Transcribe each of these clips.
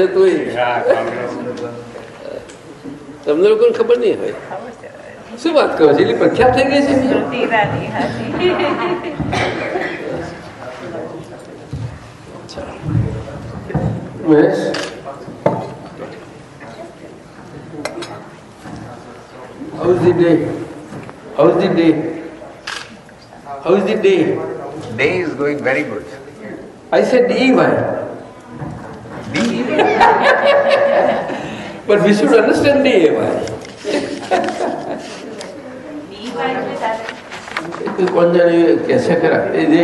છે તું તમને લોકોને ખબર નહીં હોય શું વાત કરો છો એટલી પ્રખ્યાત થઈ ગઈ છે Mahesh How's the day? How's the day? How's the day? Day is going very good. I said EY. But we should understand DAY. કોઈ કોણ જાણે કે છે ખરા? એ દે.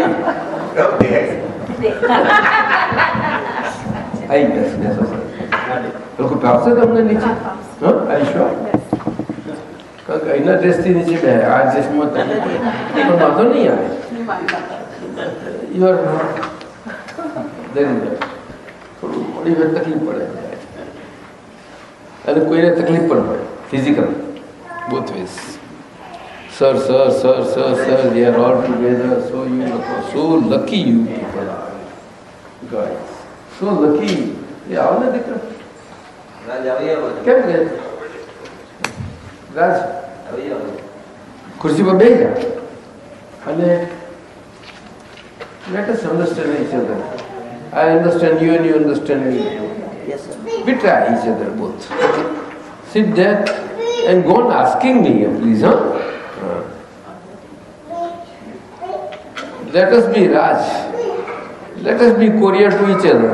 આઈ ગેસ ગેસ લોકો ભાવશે તમને નીચે? હા? આઈ શ્યોર કારણ કે અહીંના ડ્રેસથી નીચે બે આ ડ્રેસમાં તમને પણ વાંધો નહીં આવે. યુ આર થોડું મોડી વખત તકલીફ પડે. અને કોઈને તકલીફ પણ હોય physical both ways sir sir sir sir sir they are all together so you લખો so lucky you people guys so lucky એ આવો ને દીકરો કેમ કે રાજ ખુરશી પર બે ગયા અને let us understand each other I understand you and you understand you understand me we try each other both sit there and go on asking me please huh let us be Raj. Let us be courier to each other.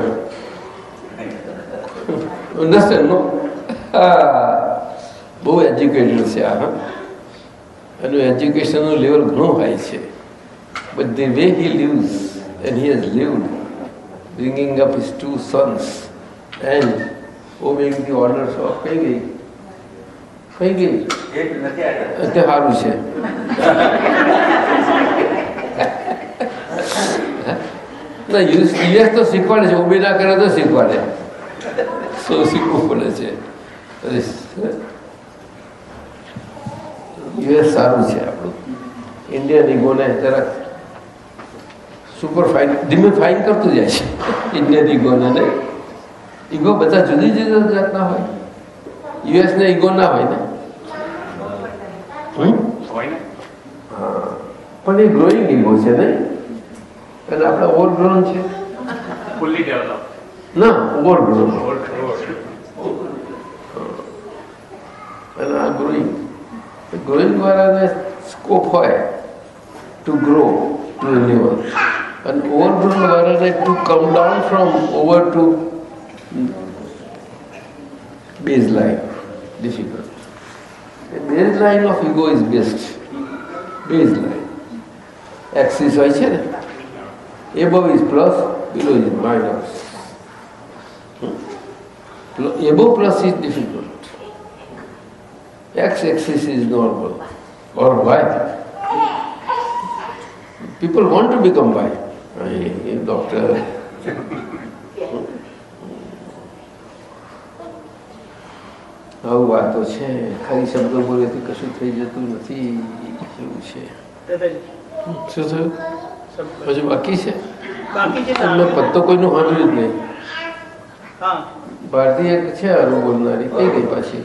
Understand, no? બહુ educated છે આ હા એનું એજ્યુકેશનનું level ઘણું high છે but the way he leaves and he has lived bringing up his two Sons and obeying the orders of કઈ ગઈ કઈ ગઈ તે સારું છે ના યુએસ યુએસ તો શીખવાડે છે ઉભી ના કરે તો શીખવાડે શું શીખવું પડે છે યુએસ સારું છે આપણું ઇન્ડિયન ઇગોને જરાક સુપર ફાઇન ધીમે ફાઇન કરતું જાય છે ઇન્ડિયન ઇગોને ને ઇગો બધા જુદી જુદી જાતના હોય? યુએસ ને ઈગો ના હોય ને? હમ હા. પણ એ ગ્રોઈંગ ઈગો છે ને? એટલે આપણે ઓવરગ્રોન છે. Fully developed. ના ઓવરગ્રોન. અને આ ગ્રોઈંગ ગ્રોઈંગ વાળાને સ્કોપ હોય ટુ ગ્રો ટુ લેવલ અને ઓવરગ્રોન વાળાને to come down from over to Baseline, difficult. The baseline of ego is best. Baseline. Axis হয়েছে না above is plus, below is minus. Hmm. Above plus is difficult. X-axis is normal or y. People want to become y. Doctor. આવું વાતો છે. ખાલી શબ્દો બોલેથી કશું થઈ જતું નથી. એવું છે. શું થયું? હજુ બાકી છે? તમને પત્તો કોઈનું સાંભળ્યું જ નહીં. હા. ભારતીય છે આરું બોલનારી. કઈ ગઈ પાછી?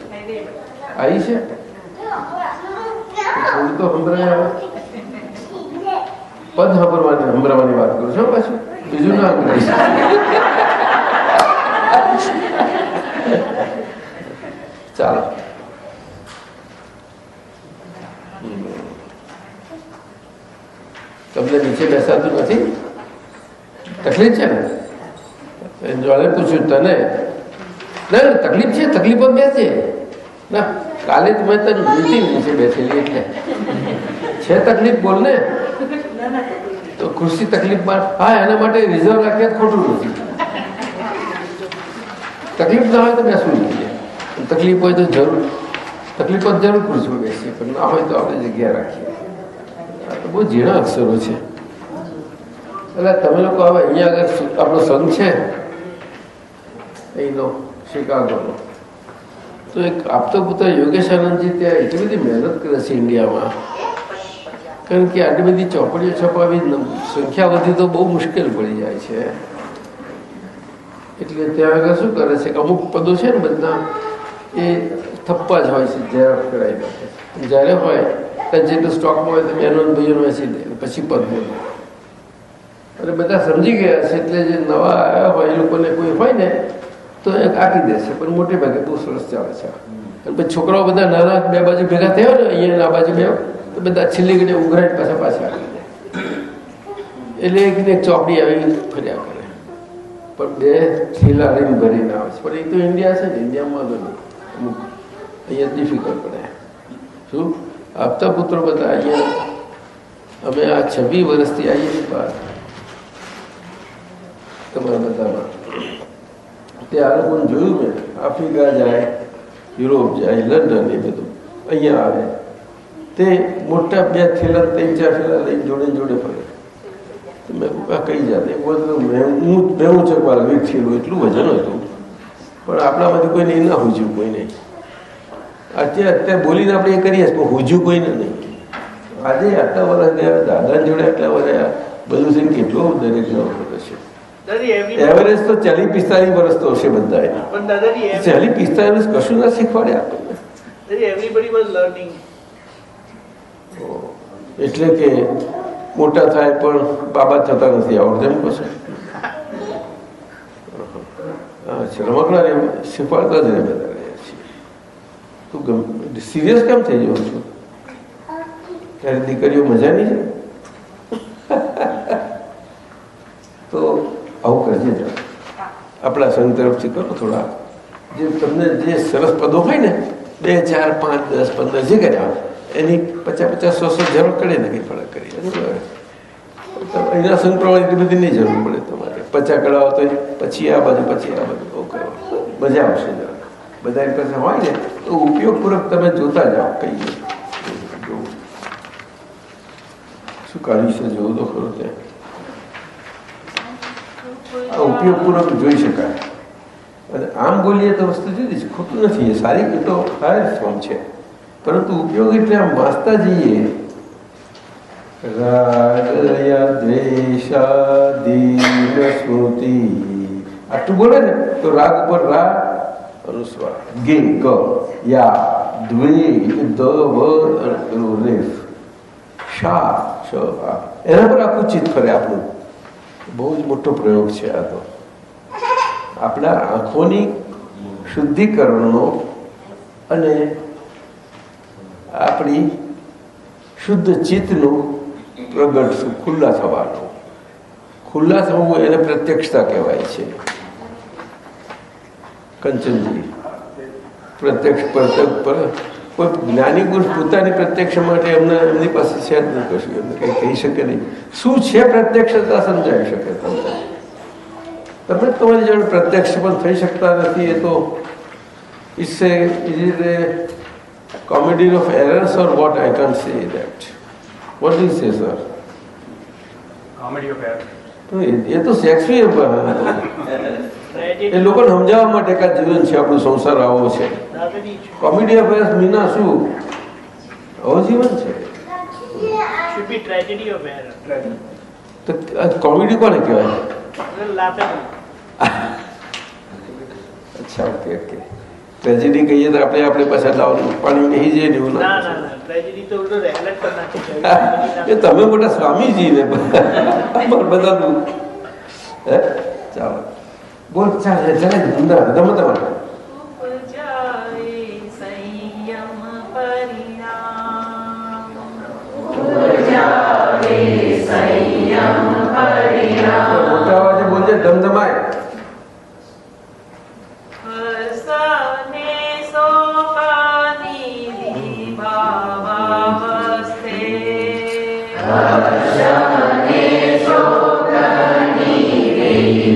આવી છે? થોડું તો સંભળાય પદ સાંભળવાની સંભળાવાની વાત કરું છું પાછું. બીજું ના ચાલો તમને નીચે બેસાતું નથી તકલીફ છે ને જોડે પૂછ્યું તને ના ના, તકલીફ છે તકલીફ જ બેસે ના કાલે જ મેં તને જોઈતી નીચે બેઠેલી એટલે છે તકલીફ બોલ ને તો ખુરશી તકલીફમાં હા એના માટે રિઝર્વ રાખીએ તો ખોટું નથી તકલીફ ના હોય તો બેસવું જોઈએ તકલીફ હોય તો જરૂર. તકલીફ હોય જરૂર ખુરશીમાં બેસીએ પણ ના હોય તો આપણે જગ્યા રાખીએ. આ તો બહુ ઝીણા અક્ષરો છે. એટલે તમે લોકો હવે અહીંયા આગળ આપણો સંઘ છે? અહીંનો, શિકાગોનો. તો એક આપતો પુત્ર યોગેશ આનંદજી ત્યાં એટલી બધી મહેનત કરે છે ઇન્ડિયામાં. કારણ કે આટલી બધી ચોપડીઓ છપાવી સંખ્યા વધી તો બહુ મુશ્કેલ પડી જાય છે. એટલે ત્યાં આગળ શું કરે છે? અમુક પદો છે ને બધા એ થપ્પા જ હોય છે જ્યારે કરાવી જ્યારે હોય ત્યારે જેટલું સ્ટોકમાં હોય તો બહેનો ને ભાઈઓને વેચી દે, પછી પદ અને બધા સમજી ગયા છે, એટલે જે નવા આવ્યા હોય, એ લોકોને કોઈ હોય ને, તો એ આપી દેશે પણ મોટે ભાગે બહુ સરસ ચાલે છે. અને પછી છોકરાઓ બધા નાના, બે બાજુ ભેગા થયા ને, અહીંયા આ બાજુ બે તો બધા છેલ્લી ઘડી ઉઘરાઈને પાછા પાછા આવી એટલે એક એક ચોપડી આવી ફર્યા કરે. પણ બે થેલા લઈને ભરીને આવે છે. પણ એ તો ઇન્ડિયા છે ને ઇન્ડિયામાં તો નહીં. અમુક અહીંયા ડિફિકલ્ટ પડે. શું? આપતા પુત્રો બધા અહીંયા અમે આ છવ્વી વર્ષથી આવીએ બહાર તમારા બધામાં. તે આ લોકોને જોયું મેં. આફ્રિકા જાય, યુરોપ જાય, લંડન એ બધું. અહીંયા આવે. તે મોટા બે થેલા, ત્રણ ચાર થેલા લઈને જોડે જોડે ફરે. મેં આ કઈ જાતે? વખત મેં, હું, મેં ચકવા વીક થયેલું એટલું વજન હતું. પણ આપણામાંથી કોઈને એ ના હુજ્યું કોઈ નહીં અત્યારે અત્યારે બોલીને આપણે એ કરીએ પણ હુજ્યું કોઈને નહીં. આજે આટલા વર્ષ ગયા દાદા જોડે આટલા વર્ષ બધું છે કેટલો દરેક છે. એવરેજ તો ચાલીસ પિસ્તાલીસ વર્ષ તો હશે બધા ચાલીસ પિસ્તાલીસ કશું ના શીખવાડે આપણને. એટલે કે મોટા થાય પણ બાબા થતા નથી આવડતું એમ કહો રમકડા શીખવાડતા જઈને બધા રહ્યા છીએ. તું ગમ સિરિયસ કેમ થઈ જવું છું? ત્યારે દીકરીઓ મજા નહીં છે? તો આવું કરજે જ આપણા સંઘ તરફથી કરો થોડા. જે તમને જે સરસ પદો હોય ને, બે, ચાર, પાંચ, દસ, પંદર, જે કર્યા એની પચાસ પચાસ, સો સો જરૂર કરે ને ફરક કરી. તો એના સંઘ પ્રમાણે એટલી બધી નહીં જરૂર પડે તમારે પચાસ કરાવો તો પછી આ બાજુ, પછી આ બાજુ. મજા આવશે જરા. બધા એની પાસે હોય ને? તો ઉપયોગપૂર્વક તમે જોતા જાઓ કહીએ શું કાઢી છે? જોવું તો ખરું ત્યાં આ ઉપયોગપૂર્વક જોઈ શકાય. અને આમ બોલીએ તો વસ્તુ જુદી છે, ખોટું નથી. એ સારી તો સારી ફોર્મ છે. પરંતુ ઉપયોગ એટલે આમ વાંચતા જઈએ. રાગયા દ્વેષાદીન સ્મૃતિ આટલું બોલે ને તો રાગ પર રા અનુસ્વાર ગે ગ યા દ્વે દ વ રેફ શા શ આ. એના પર આખું ચિત્ત ફરે આપણું બહુ જ મોટો પ્રયોગ છે આ તો આપણા આંખોની શુદ્ધિકરણનો અને આપણી શુદ્ધ ચિત્તનું પ્રગટ શું? ખુલ્લા થવાનું ખુલ્લા થવું એને પ્રત્યક્ષતા કહેવાય છે. કંચનજી, પ્રત્યક્ષ પ્રત્યક્ષ પર કોઈ જ્ઞાની પુરુષ પોતાની પ્રત્યક્ષ માટે એમને એમની પાસે છે જ નહીં કશું. એમને કંઈ કહી શકે નહીં. શું છે પ્રત્યક્ષતા સમજાવી શકે તમને? તમે તમારી જોડે પ્રત્યક્ષ પણ થઈ શકતા નથી. એ તો it's a is a comedy of errors or what I can see that. What do you say, sir? Comedy of error. તો એ- તો શેક્સપિયર પર એ લોકોને સમજાવવા માટે કે જીવન છે આપણું સંસાર આવો છે. કોમેડી ઓફ એરર્સ મીના શું? આવો જીવન છે તો કોમેડી કોને કહેવાય? અચ્છા ઓકે ઓકે ટ્રેજેડી કહીએ તો આપણે આપણે પાછા લાવવાનું પાણી એ નહીં જઈએ એવું એ તમે મોટા સ્વામીજી ને બધા ચાલો બોલ ચાલે ચાલે ધંધા રમત રમત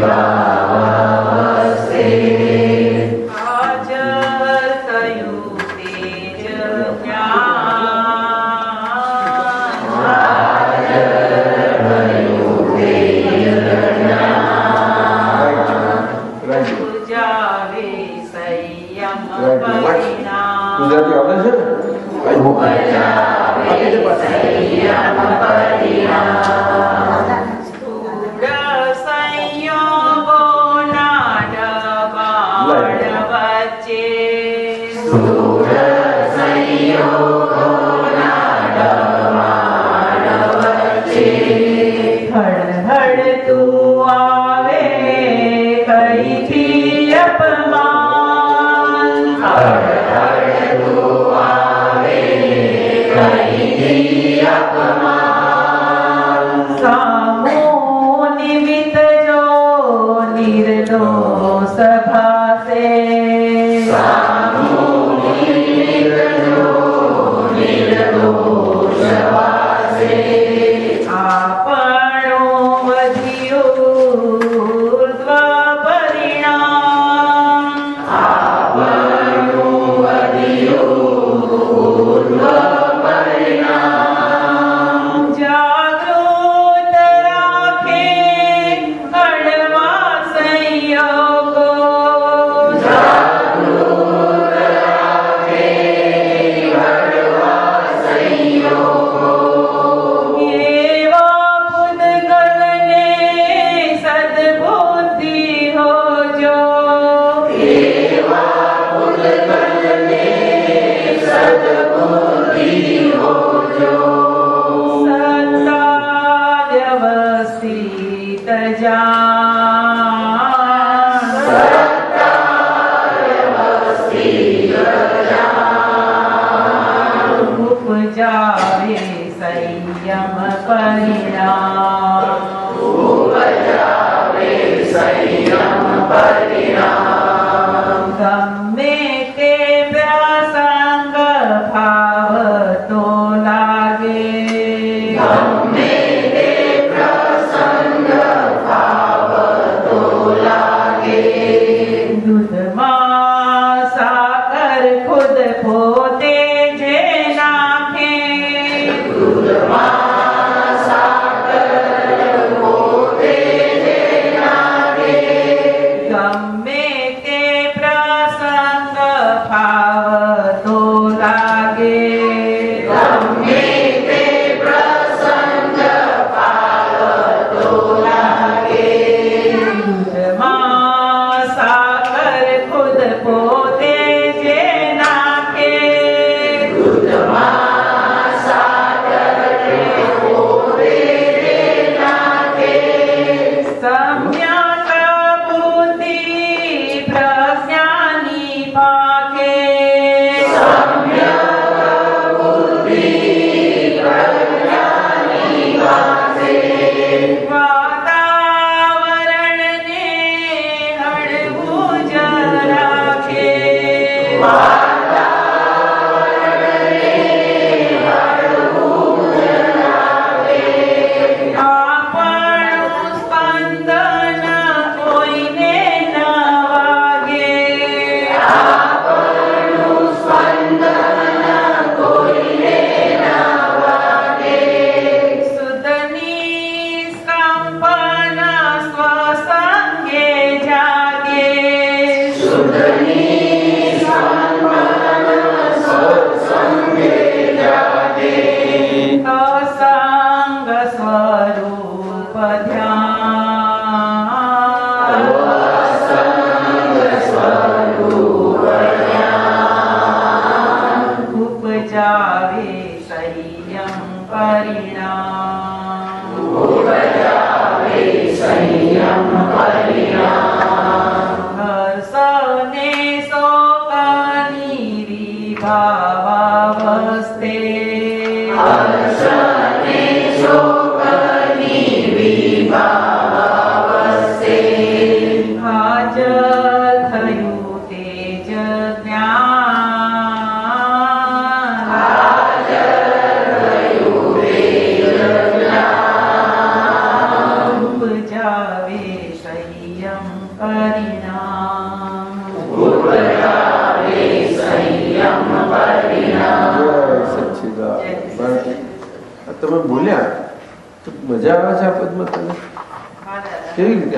Shiva.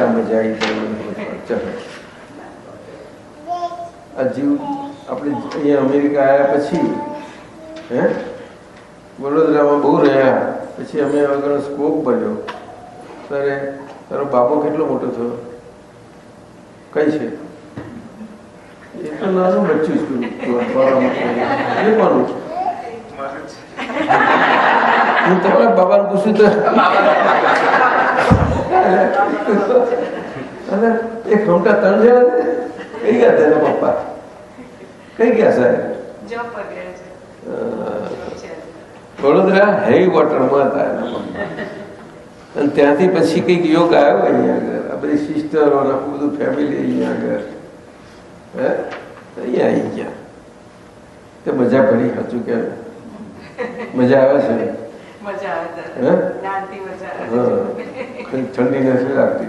રીતે મજા આવી તમને આ જીવ આપણે અહીંયા અમેરિકા આવ્યા પછી હે? વડોદરામાં બહુ રહ્યા. પછી અમે આગળ સ્કોપ બન્યો. ત્યારે તારો બાપો કેટલો મોટો થયો? કઈ છે? એ તો નાનું બચ્ચું કોનું હું તમારા બાબાને પૂછું તો. અને એ ખમટા ત્રણ જણા છે? કઈ ગયા તેના પપ્પા? કઈ ગયા સાહેબ વડોદરા હેવી વોટરમાં હતા એના પપ્પા. અને ત્યાંથી પછી કંઈક યોગ આવ્યો અહીંયા આગળ. આ બધી સિસ્ટરો અને આખું બધું ફેમિલી અહીંયા આગળ. હે? અહીંયા આવી ગયા. તે મજા પડી સાચું કે? મજા આવે છે? મજા આવે હે? નાનથી મજા હા. આવે કંઈક ઠંડી નથી લાગતી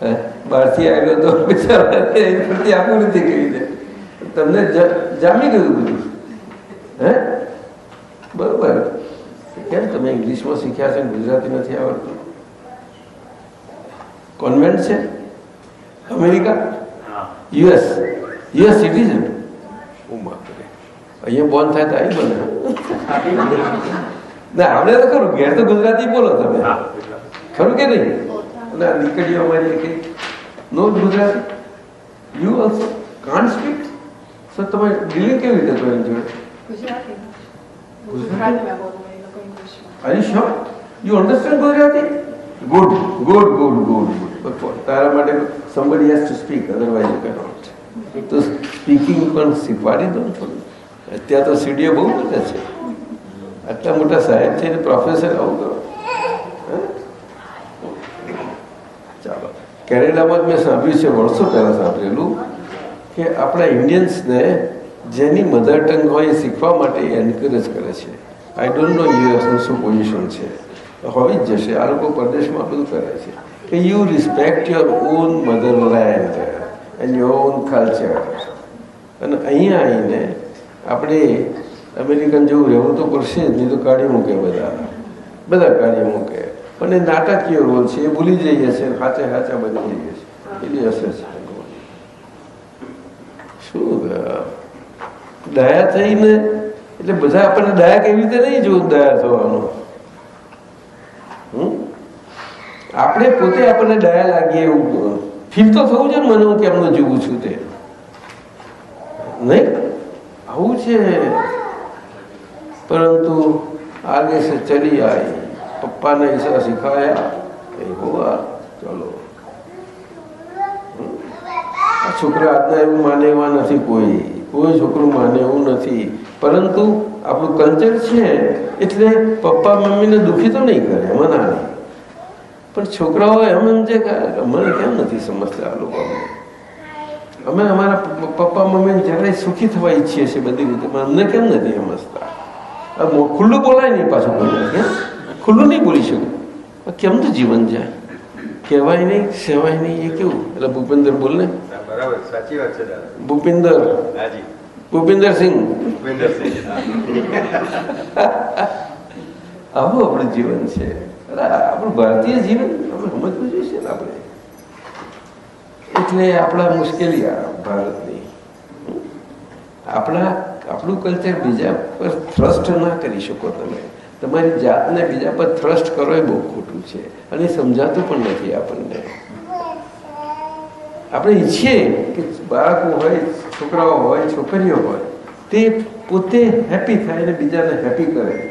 હે? બહારથી આવ્યો તો બિચારા પ્રતિ નથી કરી દે. તમને જામી ગયું બધું. હે? બરોબર. કેમ તમે ઇંગ્લિશમાં શીખ્યા છે ને ગુજરાતી નથી આવડતું? કોન્વેન્ટ છે? અમેરિકા? યુએસ યુએસ સિટીઝન ઉમર અહીંયા બોન થાય તો અહીં બને ના આવડે તો ખરું ઘેર તો ગુજરાતી બોલો તમે ખરું કે નહીં અને આ દીકરીઓ અમારી કઈ નો Gujarati you also can't speak so તમે ડીલિંગ કેવી રીતે કરો એની જોડે ગુજરાતી ગુજરાતી? ગુજરાતીમાં બોલવું એ લોકો ઇંગ્લિશમાં Are you sure? You understand Gujarati? Good, good, good, good, good. But for- તારા માટે somebody has to speak, otherwise you cannot. તો સ્પીકિંગ પણ શીખવાડી દો ને થોડું અત્યારે તો સીડીઓ બહુ મોટા છે. આટલા મોટા સાહેબ છે પ્રોફેસર આવું કરો? ચાલો. કેનેડામાં જ મેં સાંભળ્યું છે, વર્ષો પહેલાં સાંભળેલું કે આપણા ઇન્ડિયન્સને જેની મધર ટંગ હોય એ શીખવા માટે એન્કરેજ કરે છે. આઈ ડોન્ટ નો યુએસનું શું પોઝિશન છે. હોવી જ જશે. આ લોકો પરદેશમાં બધું કરે છે. કે you respect your own motherland and your own culture અને અહીંયા આવીને આપણે અમેરિકન જેવું રહેવું તો પડશે જ, નહીં તો કાઢી મૂકે બધા. બધા કાઢી મૂકે. પણ એ નાટકીય રોલ છે, એ ભૂલી જઈએ છે સાચે સાચા બની જઈએ છે એવી અસર છે. શું દયા થઈને, એટલે બધા આપણને દયા કેવી રીતે નહીં જોવું, દયા થવાનું? આપણે પોતે આપણને દયા લાગીએ એવું, ફીલ તો થવું છે ને મને હું કેમનું જીવું છું તે? નહીં? આવું છે. પરંતુ આગે સે ચલી આવી પપ્પાને હિસા શીખાયા. એ હોવા, ચલો. છોકરા આજના એવું માને એવા નથી કોઈ. કોઈ છોકરું માને એવું નથી. પરંતુ આપણું કલ્ચર છે. એટલે પપ્પા મમ્મીને દુઃખી તો નહીં કરે એમાં પણ છોકરાઓ એમ એમ છે કે મને કેમ નથી સમજતા આ લોકો અમે અમારા પપ્પા મમ્મી જ્યારે સુખી થવા ઈચ્છીએ છીએ બધી રીતે. પણ અમને કેમ નથી સમજતા ખુલ્લું બોલાય નહીં પાછું કોઈ ખુલ્લું નહીં બોલી શકું. કેમ કેમનું જીવન જાય? કહેવાય નહીં સેવાય નહીં એ કેવું? એટલે ભૂપેન્દ્ર બોલ ને. બરાબર સાચી વાત છે દાદા. ભૂપિંદર હાજી. ભૂપેન્દ્રસિંહ આવું આપણું જીવન છે. આપણું ભારતીય જીવન આપણે સમજવું જોઈએ આપણે. એટલે આપણા મુશ્કેલી ભારતની. આપણા, આપણું કલ્ચર બીજા પર થ્રસ્ટ ના કરી શકો તમે. તમારી જાતને બીજા પર થ્રસ્ટ કરો એ બહુ ખોટું છે. અને સમજાતું પણ નથી આપણને. આપણે ઈચ્છીએ કે બાળકો હોય, છોકરાઓ હોય, છોકરીઓ હોય, તે પોતે હેપી થાય અને બીજાને હેપી કરે.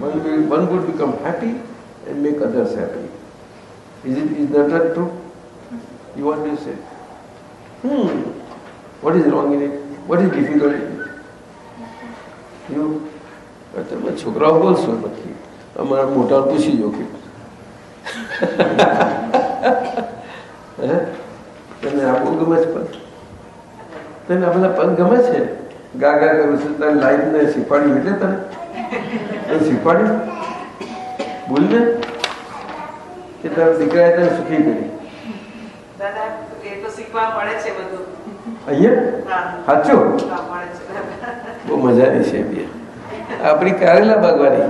One will, one would become happy and make others. Is it, is that not true? You want to say? Hmm. What is wrong in it? What is difficult in it? You તમે છોકરાઓ બોલશો નથી અમારા મોટા પૂછી જો કે તને આ ગમે છે પદ તને આ બધા પદ ગમે છે ગા ગા કરું છું, તને લાઈફને શીખવાડ્યું એટલે તને શીખવાડ્યું બોલ ને કે તારા દીકરાએ તને સુખી કરી. દાદા એ તો શીખવા મળે છે બધું. અહીંયા? સાચું? બહુ મજાની છે બે. આપણી કારેલા બાગવાની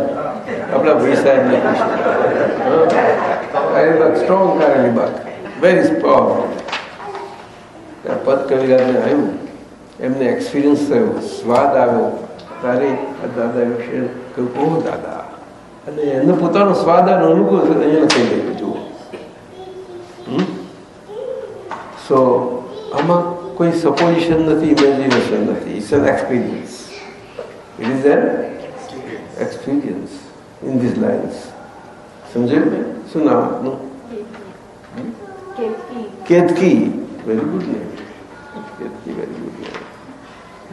આપણા ભાઈ સાહેબ સ્ટ્રોંગ કારેલીબાગ વેરી પાવરફુલ પદ કવિરાજને આવ્યું. એમને એક્સપિરિયન્સ થયો. સ્વાદ આવ્યો. તારે આ દાદા વિશે કહ્યું દાદા. અને એનો પોતાનો સ્વાદ અને અનુભવ અહીંયા થઈ ગયું જુઓ સો આમાં કોઈ સપોઝિશન નથી ઇમેજિનેશન નથી it's an experience it is an experience in this lines સમજાયું ને શું નામ આપનું Ketaki very good name Ketaki very good name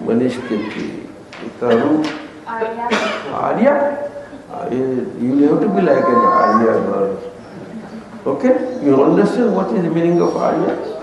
Manish Ketaki તારું Arya you Uh, to be like an Arya girl. Okay? You understand what is the meaning of Arya?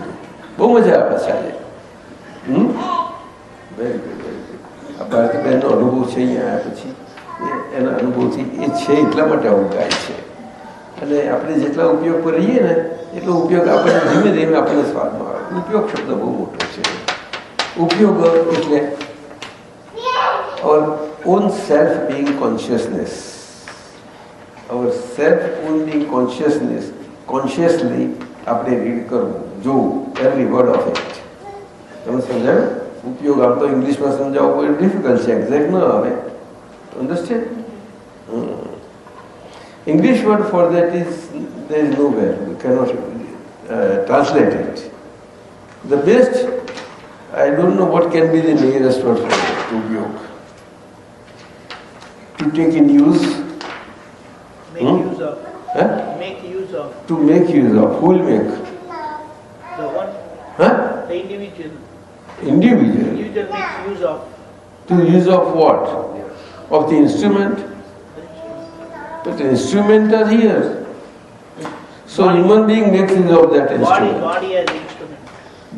બહુ મજા આવે છે આજે. વેરી ગુડ વેરી ગુડ આ ભારતીબેનનો અનુભવ છે અહીંયા પછી. એના અનુભવથી એ છે એટલા માટે આવું ગાય છે. અને આપણે જેટલા ઉપયોગ પર રહીએ ને, એટલો ઉપયોગ આપણે ધીમે ધીમે આપણને સ્વાદમાં આવે. ઉપયોગ શબ્દ બહુ મોટો છે. ઉપયોગ એટલે our own self being consciousness. Our self own being consciousness, consciously આપણે રીડ કરવું. જોવું એવરી વર્ડ ઓફ ઇટ તમે સમજાયું ઉપયોગ આમ તો ઇંગ્લિશમાં સમજાવવું કોઈ ડિફિકલ્ટ છે એક્ઝેક્ટ ન આવે understand English word for that is there is nowhere we cannot uh, translate it the best I don't know what can be the nearest word for it, to yoke. To take in use, Make Hmm? use of. huh? Make use of. to make use of, who will make? The one, Huh? the individual. Individual. Individual makes use of. To use of what? Of the instrument? But the instrument are here. So human being makes use of that instrument. body body as instrument.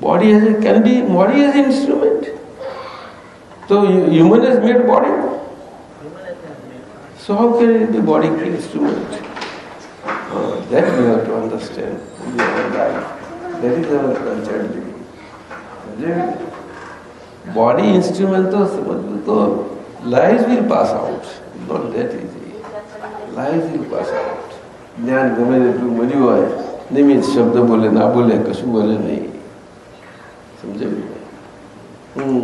Body has a, can be, body is instrument. So human has made body. Human as made. So how can it be body instrument? Uh, that we have to understand. That is our cultured living. Body instrument of so lives will pass out. Not that easy. Lives will pass out. જ્ઞાન ગમે તેટલું મળ્યું હોય નિમિત્ત શબ્દ બોલે ના બોલે કશું બોલે નહીં સમજાવ્યું હું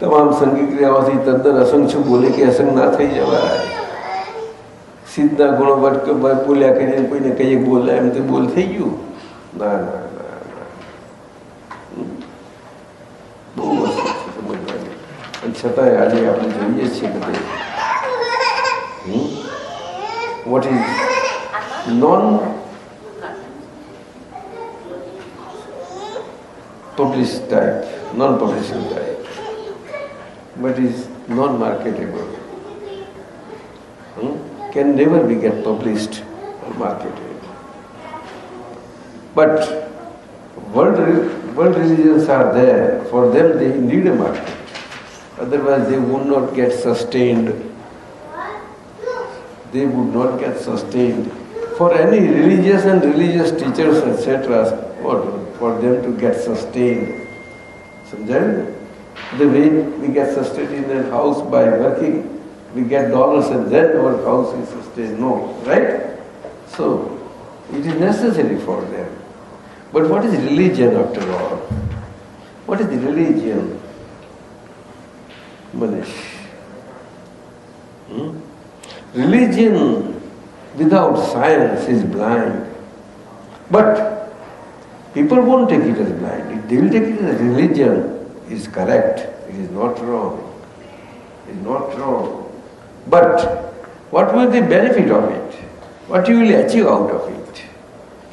તમામ સંગીત ક્રિયાઓથી તદ્દન અસંખ્ય બોલે કે અસંગ ના થઈ જવાય સિદ્ધના ગુણો વટકે બોલ્યા કરીને કોઈને કહીએ બોલે એમ તે બોલ થઈ ગયું ના ના ના ના હમ. બહુ વસ્તુ છે સમજવાની અને છતાંય આજે આપણે જોઈએ છીએ બધે what is non published type, non-publishing type, but is non-marketable. Hmm? Can never be get published or marketed. But world, world religions are there. For them, they need a market. Otherwise, they would not get sustained. They would not get sustained. For any religious and religious teachers, etc., for, for them to get sustained. Samjhan? The way we get sustained in their house by working, we get dollars and then our house is sustained. No, right? So, it is necessary for them. But what is religion after all? What is the religion? Manish. Hmm? Religion without science is blind. But people won't take it as blind. They will take it as religion is correct. It is not wrong. It is not wrong. But what will the benefit of it? What you will achieve out of it?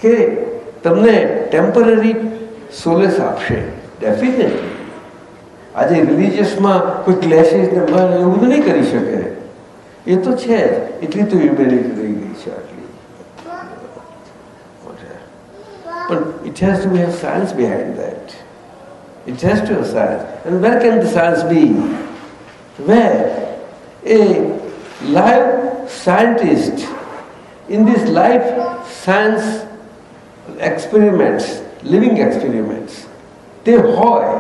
કે તમને temporary solace આપશે definitely આજે રિલિજિયસમાં કોઈ ક્લેસીસ ને એવું તો નહીં કરી શકે એ તો છે જ એટલી તો હ્યુમેનિટી રહી ગઈ છે આટલી પણ it has to have science behind that. It has to have science. And where can the science be? Where a live scientist in this life science experiments, living experiments તે હોય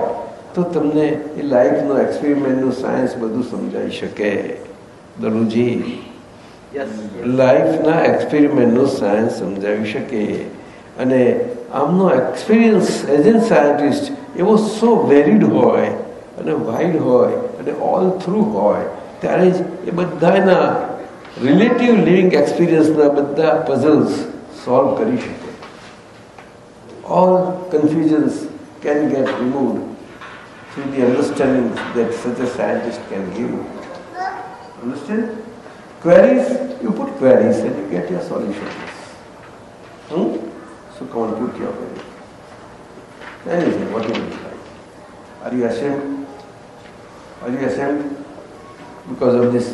તો તમને એ લાઈફનો એક્સપેરિમેન્ટનું સાયન્સ બધું સમજાઈ શકે. દરુજી લાઈફના એક્સપેરિમેન્ટનું સાયન્સ સમજાવી શકે. અને આમનો એક્સપિરિયન્સ એઝ એન સાયન્ટિસ્ટ એવો સો વેરિડ હોય અને વાઇડ હોય અને ઓલ થ્રુ હોય ત્યારે જ એ બધાના રિલેટિવ લિવિંગ એક્સપિરિયન્સના બધા પઝલ્સ સોલ્વ કરી શકે. All confusions can get removed through the understanding that such a scientist can give. Understand? Queries, you put queries and you get your solutions. Hmm? So come on, put your query. Anything, whatever you like. Are you ashamed? Are you ashamed because of this?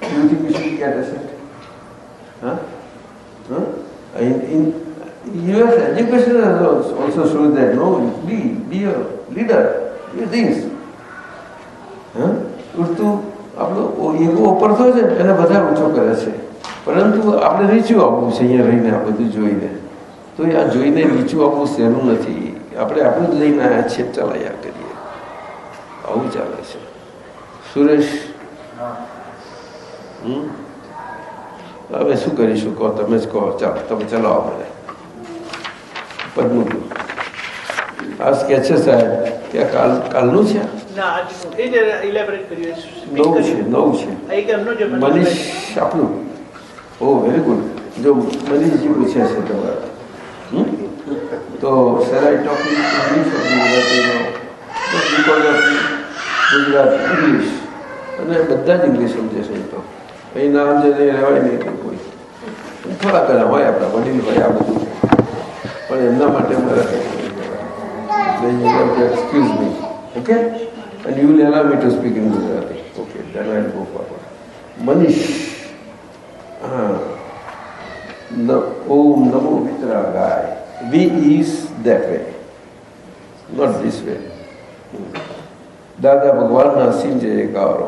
Do you think you should get ashamed? Huh? Huh? In, in US education has also shows that no, be, be a leader, do things. ઉડતું આપણો ઉપર ઉપરતો છે ને એને બધા ઊંચો કરે છે પરંતુ આપણે નીચું આપવું છે અહીંયા રહીને આ બધું જોઈને તો આ જોઈને નીચું આપવું સહેલું નથી આપણે આપણું જ લઈને આ છે ચલાયા કરીએ આવું ચાલે છે સુરેશ હવે શું કરીશું કહો તમે જ કહો ચાલો તમે ચલાવો મને પદનું આ કે છે સાહેબ કે કાલ કાલનું છે? નવું છે નવું છે. મનીષ આપણું ઓ વેરી ગુડ જો મનીષજી પૂછે છે તમારા. તો સર આઈ ટોક ઇંગ્લિશ ગુજરાતીનો બીકોઝ ઓફ ગુજરાત ઇંગ્લિશ અને બધા જ ઇંગ્લિશ સમજે છે તો. અહીં નામ જે નહીં રહેવાય નહીં કોઈ. થોડા કલા હોય આપણા વડીલ હોય આ બધું પણ એમના માટે મારે excuse me okay and you will allow me to speak in Gujarati. Okay, then I will go forward. Manish. Ah. No, Om Namo Vitragaya. We is that way, not this way. દાદા ભગવાનના સિંહ જયકારો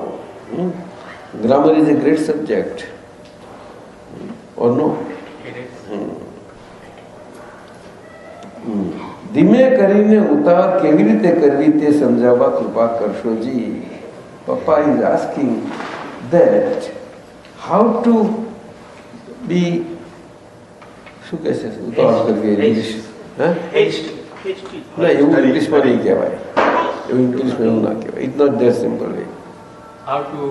grammar is a great subject. Or no? ધીમે કરીને ઉતાર કેવી રીતે કરવી તે સમજાવવા કૃપા કરશોજી પપ્પા is asking that how to be શું કહે છે? ઉતાવળ કરવી ઇંગ્લિશ ના એવું ઇંગ્લિશમાં નહીં કહેવાય. એવું ઇંગ્લિશમાં એવું ના કહેવાય. It not that simple way how to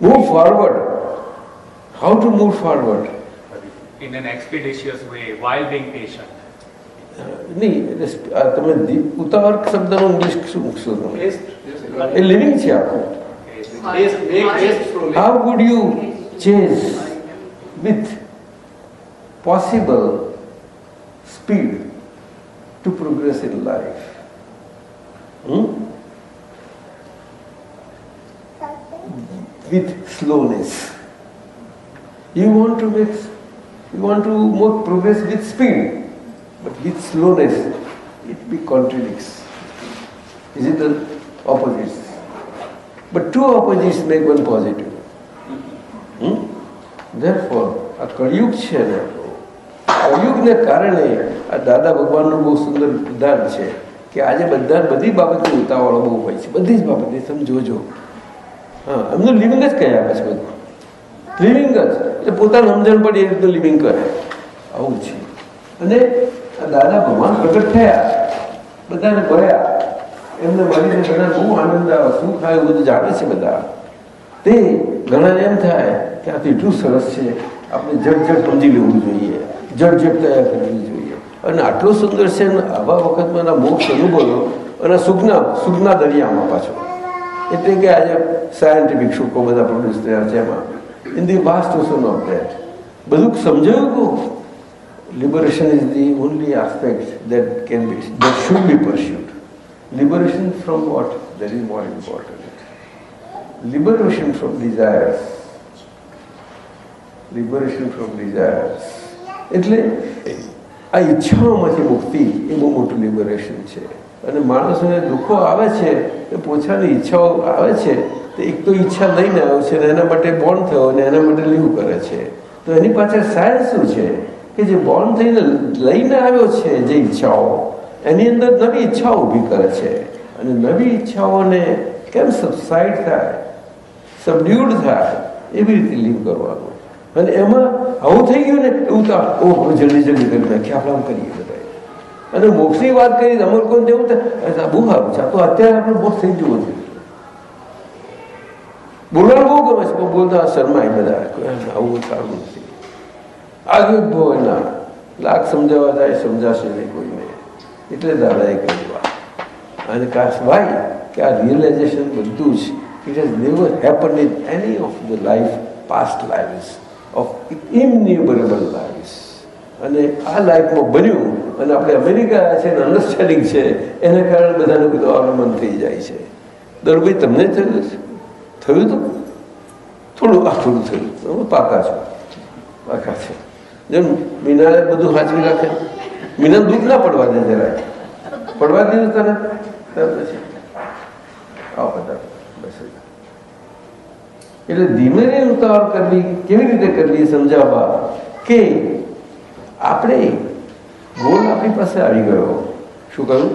move forward how to move forward in an expeditious way while being patient. નહીં એટલે આ તમે ધી- ઉતાવળ શબ્દનો ઇંગ્લિશ શું મૂકશો તમે Haste. એ લિવિંગ છે આખું Haste. Make haste slowly. How would you chase with possible speed to progress in life? Hmm? With slowness. You want to make, you want to make progress with speed, But with slowness, it be contradicts. Is it the opposites? But two opposites make one positive. Hmm? Therefore, આ કળિયુગ છે ને કળિયુગને કારણે આ દાદા ભગવાનનું બહુ સુંદર ઉદાહરણ છે કે આજે બધા બધી બાબતની ઉતાવળો બહુ હોય છે બધી જ બાબતની તમે જોજો હા એમનું લિવિંગ જ કહી આપે છે બધું લિવિંગ જ એટલે પોતાનું સમજણ પડે એ રીતનું લિવિંગ કરે આવું છે અને દાદા, ભગવાન પ્રગટ થયા. બધાને ભર્યા એમને મળીને બધા બહુ આનંદ આવે શું થાય એવું બધું જાણે છે બધા. તે ઘણા એમ થાય કે આ એટલું સરસ છે. આપણે જટ સમજી લેવું જોઈએ. જટ તૈયાર કરવી જોઈએ. અને આટલું સુંદર છે આવા વખતમાં એના મોક્ષ અનુભવ્યો અને સુજ્ઞા સુજ્ઞા દરિયામાં પાછો. એટલે કે આજે સાયન્ટિફિક શુકો બધા પ્રોડ્યુસ થયા છે એમાં. In the vast ocean of that બધું સમજાયું કહું liberation is the only aspect that can be that should be pursued liberation from what that is more important liberation from desires liberation from desires એટલે આ ઈચ્છાઓમાંથી મુક્તિ એ બહુ મોટું liberation છે અને માણસોને દુઃખો આવે છે એ પોતાની ઈચ્છાઓ આવે છે તો એક તો ઈચ્છા લઈને આવ્યો છે અને એના માટે બોન્ડ થયો અને એના માટે લીવ કરે છે તો એની પાછળ સાયન્સ શું છે કે જે બોર્ન થઈને લઈને આવ્યો છે જે ઈચ્છાઓ, એની અંદર નવી ઈચ્છાઓ ઊભી કરે છે. અને નવી ઈચ્છાઓને કેમ સબસાઇડ થાય સબડ્યુડ થાય, એવી રીતે લીવ કરવાનું. અને એમાં આવું થઈ ગયું ને, એવું તો ઓહો જલ્દી જલ્દી કરી નાખીએ, આપણે આમ કરીએ બધા અને મોક્ષની વાત કરી અમર કોણ જેવું બહુ સારું છે તો અત્યારે આપણે મોક્ષ થઈ જવું છે બોલવાનું બહુ ગમે છે બોલતા શરમાય બધા આવું સારું નથી. આગળ બહુ ના લાખ સમજાવવા જાય સમજાશે નહીં કોઈને. એટલે દાદાએ કહ્યું અને કાશભાઈ, કે આ રિયલાઇઝેશન બધું જ it has never happen in any of the life past life of innumerable life અને આ લાઈફમાં બન્યું, અને આપણે અમેરિકા છે, અને અન્ડરસ્ટેન્ડિંગ છે, એના કારણે બધાને બધું અવલંબન થઈ જાય છે. દરભાઈ તમને થયું છે થયું તો? થોડું, આ થોડું થયું. પાકા છો. પાકા છે. જેમ મીનાને બધું હાજરી રાખે મીના દૂધ ના પડવા દે જરાય પડવા દીધું તને ત્યાર પછી આવો બધા બસ એટલે ધીમે ધીમે ઉતાવળ કરવી કેવી રીતે કરવી એ સમજાવવા કે આપણે ગોલ આપણી પાસે આવી ગયો શું કહ્યું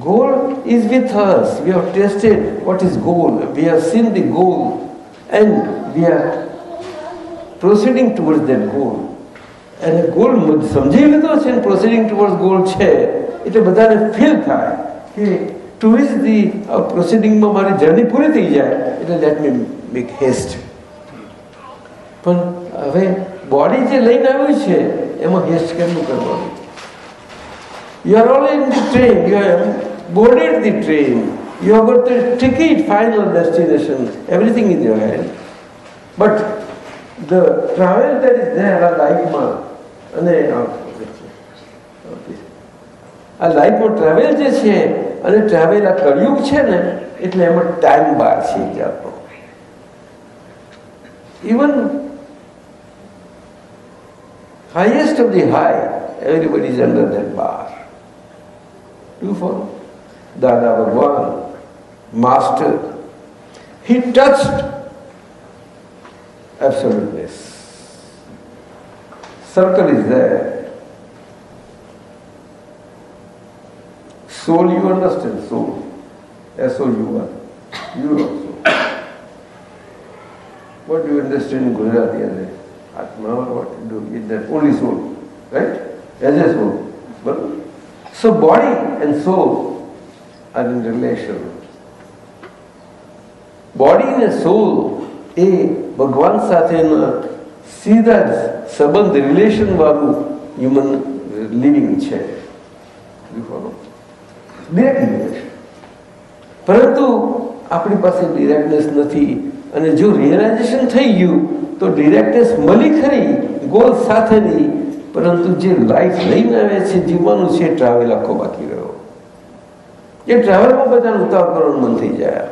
goal is with us. We have tested what is goal. We have seen the goal and we are proceeding toward that goal એને ગોલ સમજી લીધો છે પ્રોસીડિંગ પ્રોસિડિંગ ટુવર્ડ ગોલ છે એટલે બધાને ફીલ થાય કે ટુ વિઝ ધી પ્રોસીડિંગમાં મારી જર્ની પૂરી થઈ જાય એટલે લેટ મી મેક હેસ્ટ પણ હવે બોડી જે લઈને આવ્યું છે એમાં હેસ્ટ કેટલું કરવાનું you are all in the train you are boarded the train you are got the ticket final destination everything in your hand but the travel that is there, આ લાઈફમાં અને આ લાઈફમાં ટ્રાવેલ જે છે અને ટ્રાવેલ આ કળિયુગ છે ને એટલે એમાં ટાઈમ બાર છે જાતનો even highest of the high, everybody is under that bar. Do you follow? Dada Bhagwan, Master, he Absolutely. Circle is there. Soul, you understand soul. S-O-U-R. You also. What do you understand in Gujarati as a Atma or what do you that? Only soul, right? As a soul. But, so body and soul are in relation. Body and soul, A ભગવાન સાથેના સીધા જ સંબંધ relation વાળું human living છે. Direct પરંતુ આપણી પાસે ડિરેક્ટનેસ નથી અને જો રિયલાઇઝેશન થઈ ગયું, તો ડિરેક્ટનેસ મળી ખરી ગોલ સાથેની પરંતુ જે લાઈફ લઈને આવે છે, જીવવાનું છે ટ્રાવેલ આખો બાકી રહ્યો. એ ટ્રાવેલમાં બધાને ઉતાવળ કરવાનું મન થઈ જાય.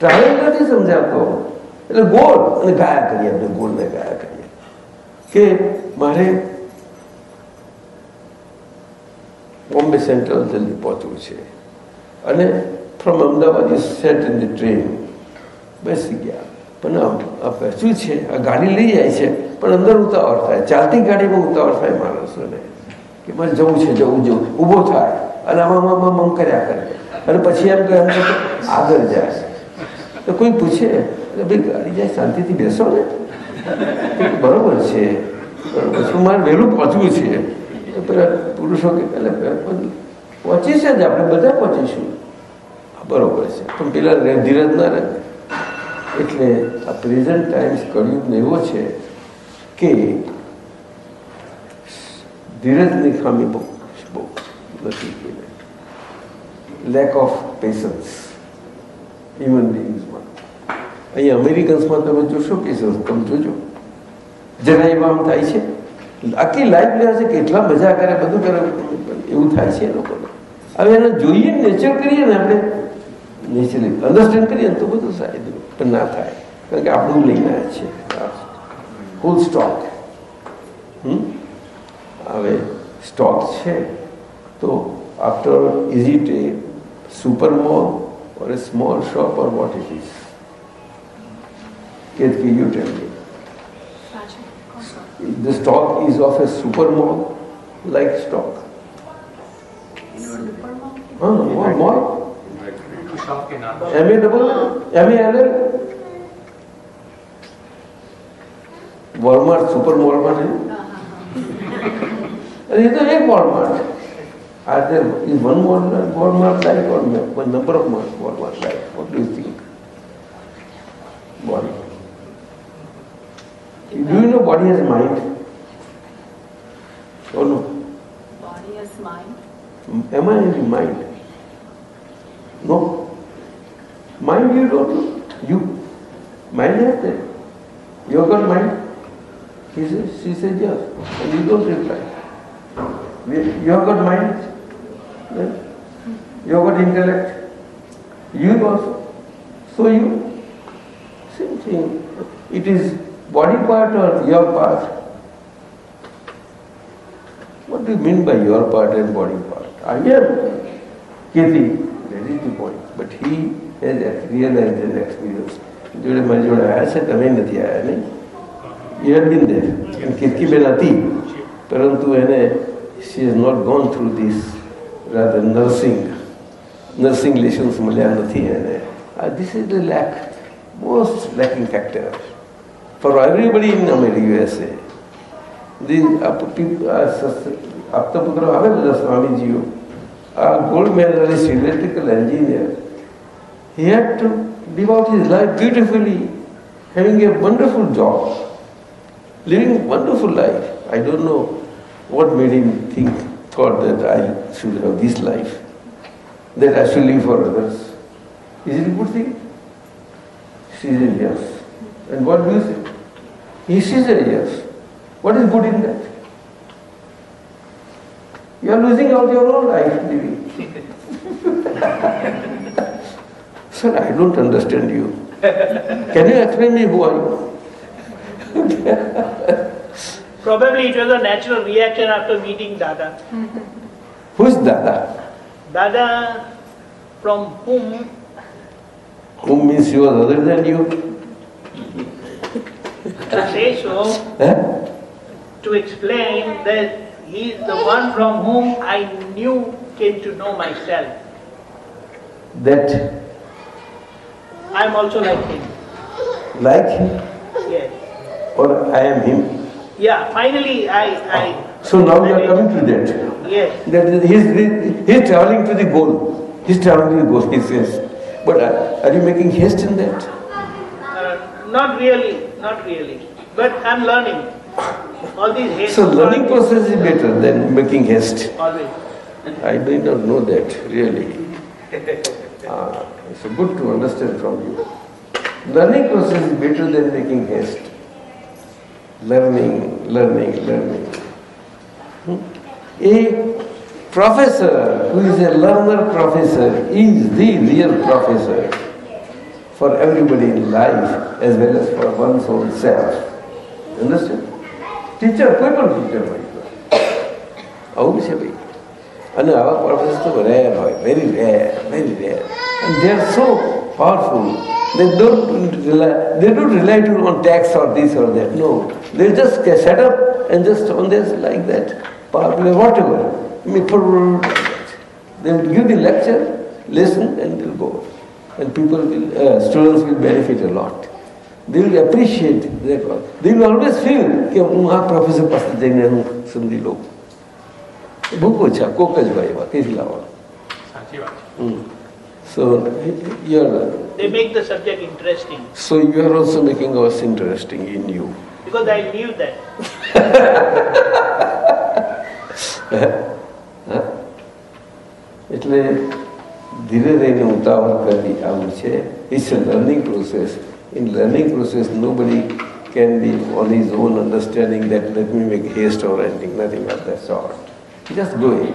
ટ્રાવેલ નથી સમજાતો. એટલે ગોળ અને ગાયા કરીએ આપણે ગોળને ગાયા કરીએ. કે મારે બોમ્બે સેન્ટ્રલ જલ્દી પહોંચવું છે. અને from Ahmedabad you set in the train બેસી ગયા. પણ આ શું છે, આ ગાડી લઈ જાય છે, પણ અંદર ઉતાવળ થાય. ચાલતી ગાડીમાં ઉતાવળ થાય માણસોને. કે મારે જવું છે, જવું જવું. ઊભો થાય. અને આમાં આમાં કર્યા કરે. અને પછી એમ કે આગળ જાય તો કોઈ પૂછે એટલે ભાઈ, ગાડી જાય, શાંતિથી બેસો ને. બરોબર છે. પછી મારે વહેલું પહોંચવું છે. તો પેલા પુરુષો કે એટલે પહોંચી છે જ આપણે, બધા પહોંચીશું. બરોબર છે. પણ પેલા ધીરજ ના રહે એટલે આ પ્રેઝન્ટ ટાઈમ્સ કળિયુગનો એવો છે કે ધીરજની ખામી બહુ બહુ નથી. લેક ઓફ પેશન્સ હ્યુમન બિંગ્સમાં અહીંયા અમેરિકન્સમાં તમે જોશો કે તમે જોજો. જરા એવા આમ થાય છે? આખી લાઈફ લે છે, કેટલા મજા કરે, બધું કરે, એવું થાય છે એ લોકોને. હવે એને જોઈએ નેચર કરીએ ને આપણે. નેચરલી અન્ડરસ્ટેન્ડ કરીએ ને તો બધું સાહેબ પણ ના થાય. કારણ કે આપણું લઈને છે. ફૂલ સ્ટોક હવે સ્ટોક છે, તો after is it a super mall or a small shop or what it is Ketki, you tell me. The stock is of a super mall like stock. हाँ mall mall M A double M A L L Walmart super Walmart है अरे ये तो एक Walmart Are there is one Walmart, Walmart like or one number of Walmart like? What do you think? Body. Do you know body has mind? Or no? Body has mind. Am I in mind? No. Mind you don't know. You. Mind has that. You got mind? He says, she said yes. And you don't reply. You have got mind? Then you have got intellect? You also. So you. Same thing. It is body part or your part? What do you mean by your part and body part? I am Kirti, that is the point. But he has realized and experienced. જોડે મારી જોડે આવ્યા છે તમે નથી આવ્યા નહીં you have been દેર કીર્તિબેન હતી પરંતુ એને શી has not gone through this rather nursing nursing લેશન્સ મળ્યા નથી એને this is the lake most lacking factor for everybody in America, USA. These Aptaputra Avananda Swamiji, a gold medalist electrical engineer, he had to devote his life beautifully, having a wonderful job, living a wonderful life. I don't know what made him think, thought that I should have this life, that I should live for others. Is it a good thing? She said, yes. And what do you say? He sees said yes. What is good in that? You are losing out your own life living. Sir, I don't understand you. Can you explain me who are you? Probably it was a natural reaction after meeting Dada. Who is Dada? Dada, from whom Who means he was other than you? To say so, Eh? to explain that he is the one from whom I knew, came to know myself. That I am also like him. like him Yes. or I am him. Yeah, finally I, I. So now you are coming to that. Yes. That he is, he is traveling to the goal. He is traveling to the goal, he says. But are, are you making haste in that? Not really, not really. But I'm learning. All these haste. So learning process is better than making haste. Always. I did not know that, really. Ah, it's good to understand from you. Learning process is better than making haste. Learning, learning, learning. Hmm? A professor who is a learner professor is the real professor for everybody in life as well as for one's own self. Understand? Teacher, કોઈ પણ teacher હોય આવું છે ભાઈ અને આવા professor તો rare હોય very rare very rare and they are so powerful they don't rely they don't rely to on tax or this or that no they just get set up and just on this like that powerful whatever I mean, for- they will give the lecture listen and they'll go and people will uh, students will benefit a lot they will appreciate their they will always feel કે હું આ professor પાસે જઈને હું સમજી લઉં બહુ ઓછા કોક જ ભાઈ એવા કઈથી લાવવાનું સાચી વાત છે સો you're They make the subject interesting so you are also making us interesting in you because I knew that. એટલે ધીરે રહીને ઉતાવળ કરવી આવું છે it's a learning process in learning process nobody can be on his own understanding that let me make haste or ending nothing of that sort just going.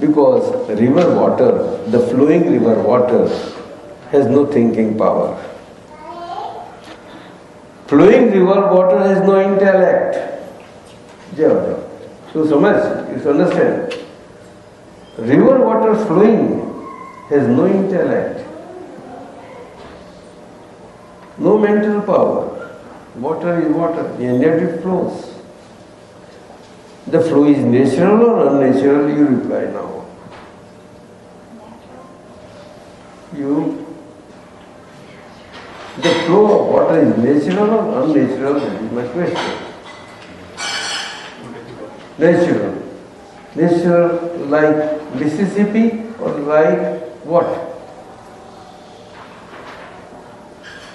because river water the flowing river water has no thinking power. Flowing river water has no intellect. so શું સમજ you understand river water flowing has no intellect no mental power water is water and yet it flows. The flow is natural or unnatural you reply now. You the flow of water is natural or unnatural that is my question. Natural. Natural like Mississippi or like what?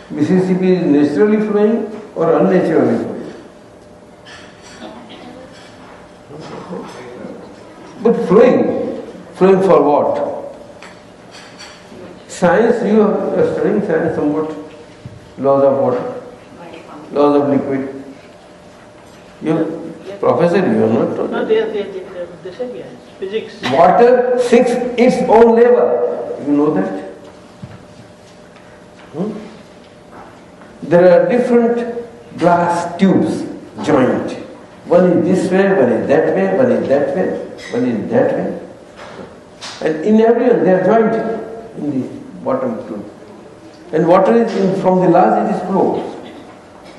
Mississippi is naturally flowing or unnaturally flowing? But flowing, flowing for what? Science, you are studying science somewhat, laws of water, laws of liquid. You Professor, you are not. No, they, they, they, yes, physics. Water seeks its own level. You know that? Hmm? There are different glass tubes joined. One is this way, one is that way, one is that way, one is that way. And in everyone they are joined in the bottom tube. And water is in, from the last it is flows.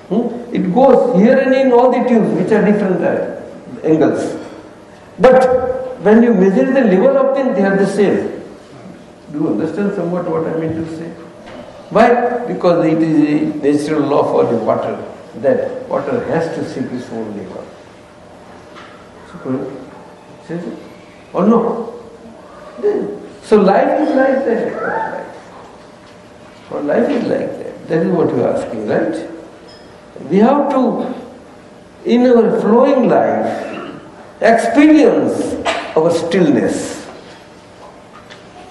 Hmm? It goes here and in all the tubes which are different uh, angles. But when you measure the level of them, they are the same. Do you understand somewhat what I mean to say? Why? Because it is a natural law for the water that water has to seek its own level. So? Or no? Then- So life is like that. Or life is like that. That is what you are asking, right? We have to, in our flowing life, experience our stillness.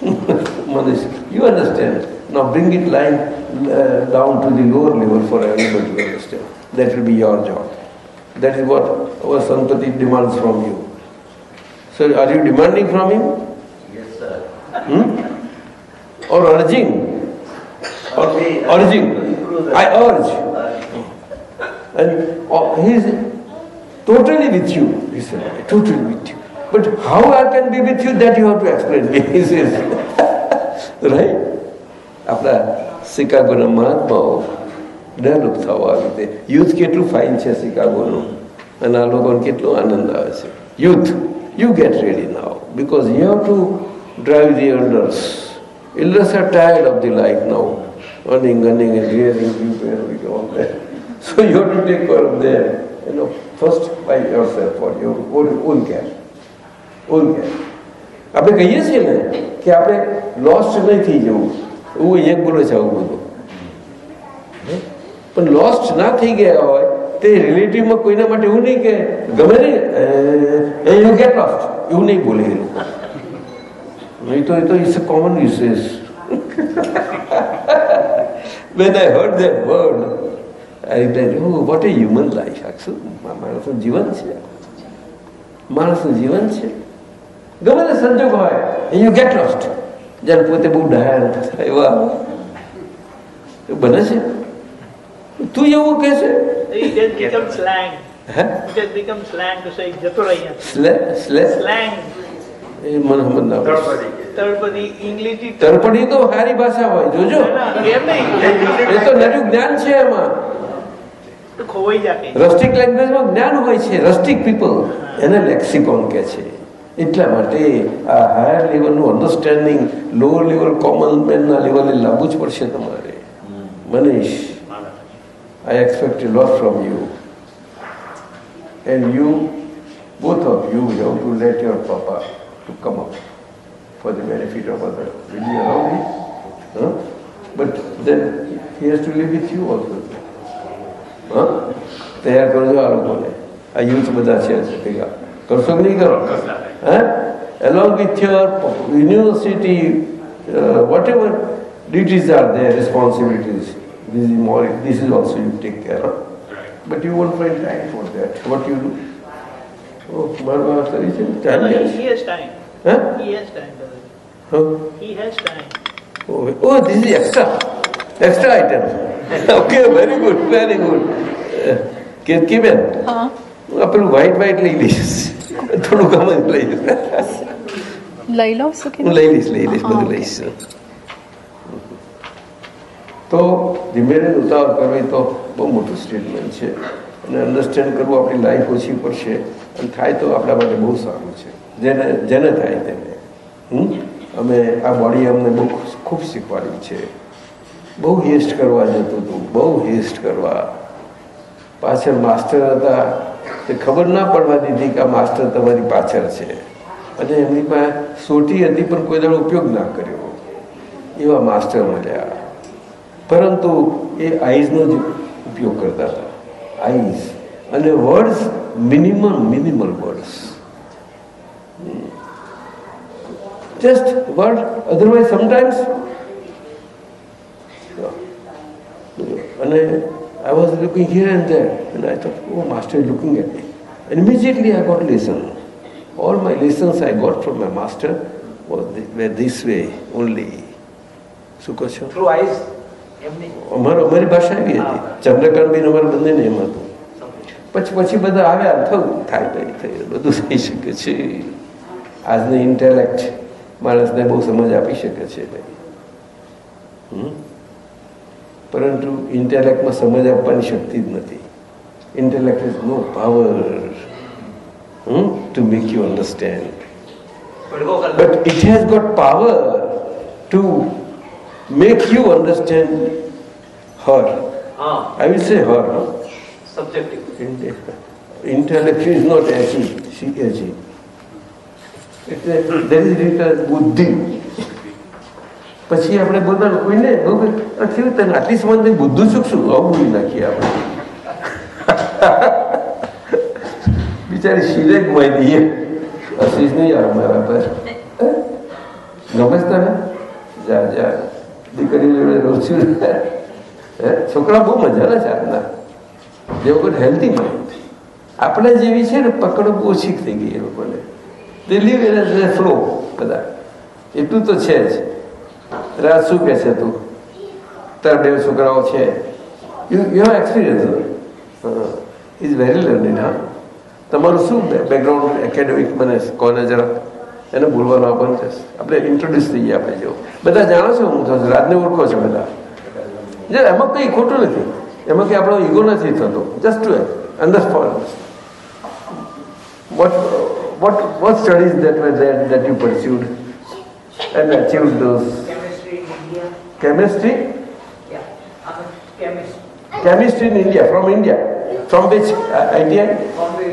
Manish, you understand. Now bring it line uh, down to the lower level for everybody to understand. That will be your job. That is what our Sanpati demands from you. So are you demanding from him? Yes, sir. Hmm? Or urging? Or urging? I urge. And uh, he is totally with you. He said, totally with you. But how I can be with you, that you have to explain me. He says, right? આપણા શિકાગોના મહાત્માઓ develop થવા આવી રીતે youth કેટલું fine છે શિકાગોનું અને આ લોકોને કેટલો આનંદ આવે છે youth you get ready now because you have to drive the elders elders are tired of the life now earning, earning, and rearing people and all that. So you have you know, first by yourself for your own, own care. Own care. આપણે કહીએ છીએ ને કે આપણે lost નહીં થઈ જવું. એવું એક બોલે છે આવું બધું. પણ લોસ્ટ ના થઈ ગયા હોય તે રિલેટિવમાં કોઈના માટે એવું નહીં કે ગમે નહીં યુ ગેટ લોસ્ટ એવું નહીં બોલે એ નહીં તો એ તો it's a common uses when I heard that word, what a human life આખશું માણસનું જીવન છે. માણસનું જીવન છે. ગમે તે સંજોગ હોય યુ ગેટ લોસ્ટ જ્યારે પોતે બહુ ડાયર એવા. બને છે. તું એવું કે છે? તો સારી ભાષા હોય જોજો. એ તો નરું જ્ઞાન છે એમાં. રસ્ટિક લેંગ્વેજમાં જ્ઞાન હોય છે રસ્ટિક પીપલ એને લેક્સિકોન કહે છે એટલા માટે આ હાયર લેવલનું અન્ડરસ્ટેન્ડિંગ લોઅર લેવલ કોમન મેનના લેવલે લાવવું જ પડશે તમારે Manish I expect from you and you both of you you have to let your papa to come up for the benefit of others will you allow me huh? but then he has to live with you also તૈયાર કરજો આ લોકોને આ youth બધા છે ભેગા કરશો કે નહીં કરો હા along with your university uh, whatever duties are there responsibilities this is more this is also you take care of but you won't find time for that what you do oh મારું આ કરી છે No, time no, he, yes he has time. હા He has time, brother. હા He has time. Oh, oh, this is extra. Extra item. Okay, good very good કે કેતકી બેન હા પેલું વ્હાઈટ વ્હાઈટ લઈ લઈશ થોડું કમ જ લઈશ લઈ લઉં શું હું લઈ લઈશ લઈ લઈશ બધું લઈશ તો ધીમે ધીમે ઉતાવળ કરવી તો બહુ મોટું સ્ટેટમેન્ટ છે અને અન્ડરસ્ટેન્ડ કરવું આપણી લાઈફ ઓછી પડશે અને થાય તો આપણા માટે બહુ સારું છે જેને જેને થાય તેને હમ? અમે આ બોડી અમને બહુ ખૂબ શીખવાડી છે બહુ હેસ્ટ કરવા જતું હતું, બહુ હેસ્ટ કરવા. પાછળ માસ્ટર હતા, તે ખબર ના પડવા દીધી કે આ માસ્ટર તમારી પાછળ છે. અને એમની પાસે સોટી હતી, પણ કોઈ દાડો ઉપયોગ ના કર્યો. એવા માસ્ટર મળ્યા. પરંતુ એ આઈઝનો જ ઉપયોગ કરતા હતા. આઈઝ અને words, minimum, minimal words. Just word otherwise sometimes અને I was looking here and there, and I thought, oh, master is looking at me. And immediately I got lesson. All my lessons I got from my master was thi- were this way only. શું કહો છો એમની અમારો અમારી ભાષા એવી હતી ચંદ્રકાંત બી અમારે બંનેને એમ હતું પછી પછી બધા આવ્યા થયું થાય થઈ બધું થઈ શકે છે આજની ઇન્ટેલેક્ટ માણસને બહુ સમજ આપી શકે છે ભાઈ હમ? પરંતુ ઇન્ટેલેક્ટમાં સમજ આપવાની શક્તિ જ નથી. Intellect is no power to make you understand but it has got power to make you understand her I will say her intellect is not એચી સી એચી બુદ્ધિ પછી આપણે બોલવાનું કોઈને થયું તને આટલી સમજ નહીં બુદ્ધું શું આવું બોલી નાખીએ આપણે. બિચારી શીલે ગુમાઈ દઈએ અશીષ નહીં આવે મારા પર. ગમે છે તને? જા જા. દીકરી રોચ્યું છોકરા બહુ મજાના છે આપના. જે વખત હેલ્ધી માઇન્ડ આપણે જેવી છે ને પકડ બહુ ઓછી થઈ ગઈ એ લોકોને. તે લીવ એને ફ્લો બધા. એટલું તો છે જ. રાજ શું કહે છે તું? તારા બે છોકરાઓ છે. You you experience is very learning હા તમારું શું બેકગ્રાઉન્ડ એકેડેમિક મને કોને જરા? એને બોલવાનું આપણને છે આપણે ઇન્ટ્રોડ્યુસ થઈએ આપણે જો બધા જાણો છો હું તો, રાજને ઓળખો છો બધા. જે એમાં કંઈ ખોટું નથી. એમાં કંઈ આપણો ઈગો નથી થતો. Just to understand what what what studies that were there that you pursued and achieve those chemistry યા આમ chemist chemistry in india from india from which uh, ITI Bombay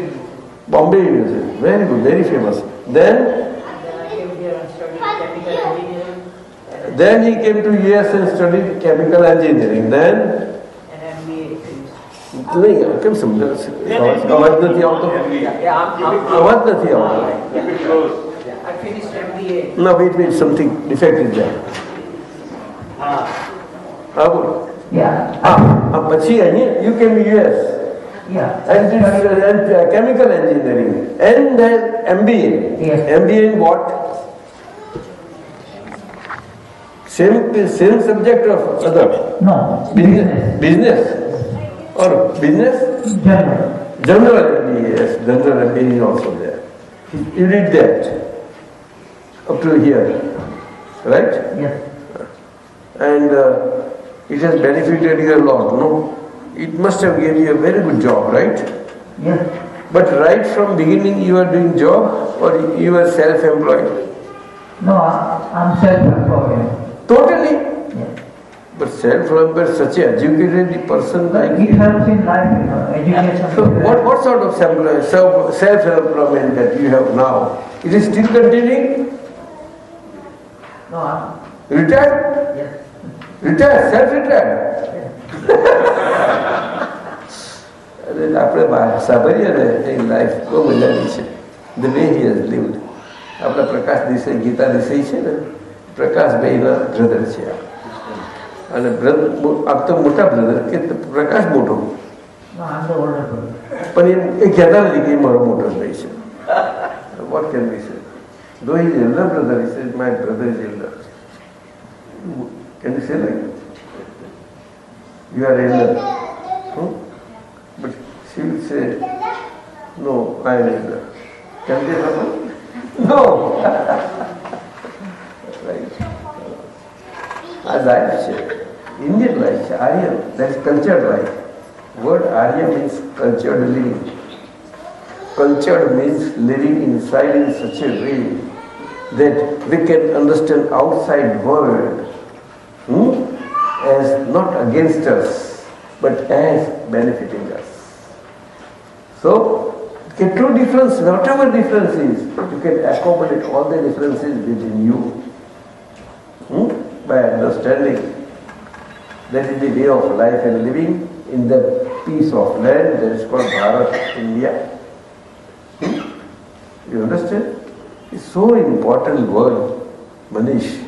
bombay university very good very famous then came here and studied chemical engineering then he came to us and studied chemical engineering then and MBA. નહીં કેમ સમજાવ અવાજ નથી આવતો Yeah, I'm, I'm, અવાજ નથી આવતો yeah, I finished MBA. no wait wait Ah, બોલો yeah, હા પછી અહીંયા you came US yeah. and, uh, and uh, chemical engineering and then MBA. Yes. MBA in what? Same same subject of other No, business business or business General. general MBA. Yes, general MBA is also there. You did that up to here, right? Yes. And uh, it has benefited you a lot. No, it must have given you a very good job, right? Yes. But right from beginning you are doing job or you are self-employed? No, I'm self-employed. Totally. Yes. But self-employed, such a educated person like It helps in life, you know, education. So what, what sort of self- self- self-employment that you have now? It is still continuing? No, I'm, Retired? yes. Retired, self retired અરે આપણે સાંભળીએ ને એ life બહુ મજાની છે. The way he has lived આપણા પ્રકાશ દિશે ગીતા દિશે છે ને પ્રકાશભાઈના બ્રધર છે. અને બ્રધર આપ તો મોટા બ્રધર કે પ્રકાશ મોટો. પણ એ એ કહેતા નથી કે મારો મોટો ભાઈ છે. વોટ કેન બી છે દો is elder brother is my brother is elder Can you say like that? You are elder. Hmm? But she will say, no, I am elder. Can they happen? No. right. As I say, Indian life, Aryan, that is cultured life. Word Arya means cultured living. Cultured means living inside in such a way that we can understand outside world hmm, as not against us, but as benefiting us. So, the true difference, whatever difference is, you can accommodate all the differences within you hmm, by understanding. That is the way of life and living in the piece of land that is called Bharat, India. Hmm? You understand? It's so important word, Manish,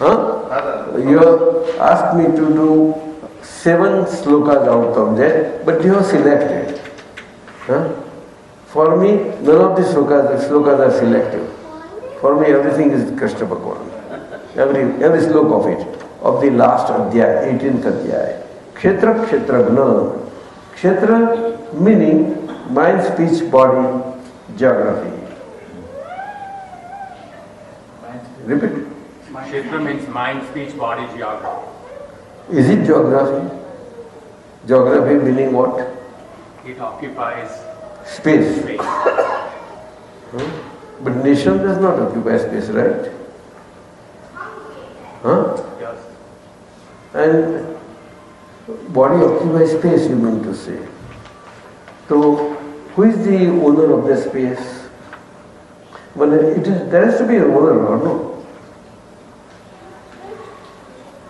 હા you have asked me to do seven slokas out of that, but you have selected. Huh? For me, none of the slokas, slokas are selective. For me, everything is Krishna Bhagavan. Every, every slok of it, of the last adhyaya, 18th adhyaya. Kshetra Kshetragna. Kshetra meaning mind, speech, body, geography. Repeat. Kshetra means mind, speech, body, geography. Is it geography? Geography meaning what? It occupies Space. space. Hmm? But nation does not occupy space, right? Huh? Yes. And body occupies space, you mean to say. So, who is the owner of the space? Well, it is, there has to be an owner, or no?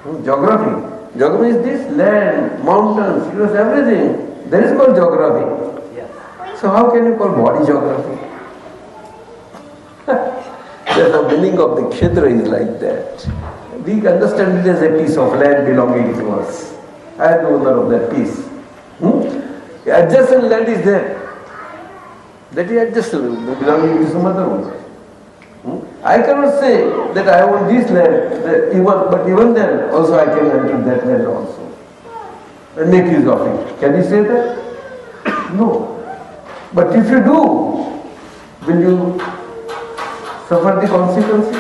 Hmm, Geography. Geography is this land, mountains, hills, everything. That is called geography. So how can you call body geography? the meaning of the kshetra is like that. We understand it as a piece of land belonging to us. I am the owner of that piece. Hmm? Adjacent land is there. That is adjacent, belonging to some other owner. I cannot say that I own this land, that even, but even then also I can enter that land also and make use of it. Can you say that? No. But if you do, will you suffer the consequences?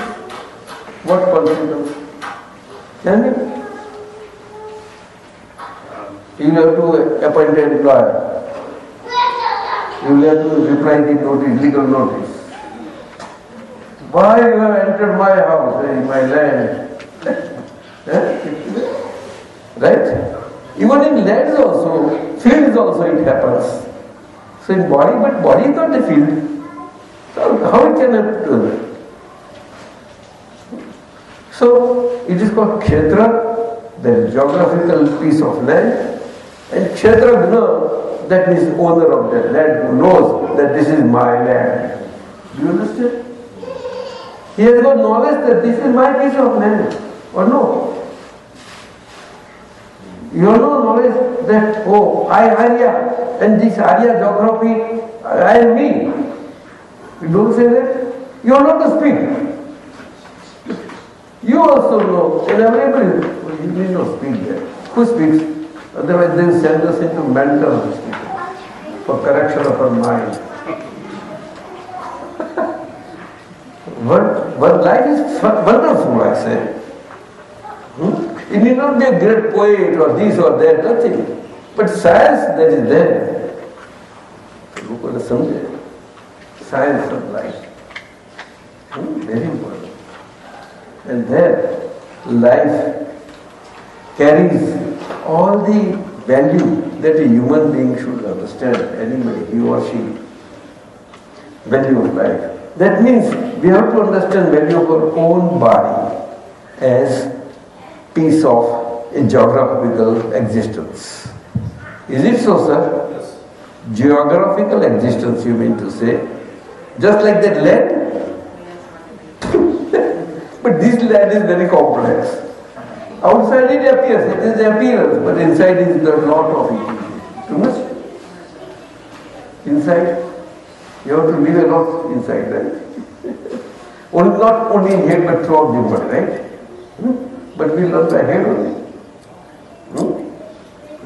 What consequences? Can you? You have to appoint an employer. You will have to reply the notice, legal notice. Why you have entered my house, eh, my land? Eh? right? Even in lands also, fields also it happens. So in body, but body is not the field. So how it can happen? So it is called kshetra, the geographical piece of land, and kshetragna, that means owner of that land who knows that this is my land. Do you understand? He has got knowledge that this is my piece of land, or no? You no knowledge that, oh, I Arya, and this Arya geography, I am me. You don't say that. You are not to speak. You also know, and everybody, well, oh, you need not speak there. Who speaks? Otherwise they send us into mental hospital for correction of our mind. But, but life is wonderful, I say. Hmm? It need not be a great poet or this or that, nothing. But science that is there. Look at the Sunday. Science of life. Hmm? Very important. And there, life carries all the value that a human being should understand, anybody, he or she, value of life. That means we have to understand value of our own body as piece of a geographical existence. Is it so, sir? Yes. Geographical existence, you mean to say? Just like that land? but this land is very complex. Outside it appears, it is appearance, but inside is the lot of it. Too much? Inside? You have to live a lot inside, right? only, not only in head, but throughout the body, right? Hmm? But we learn by head only. Hmm?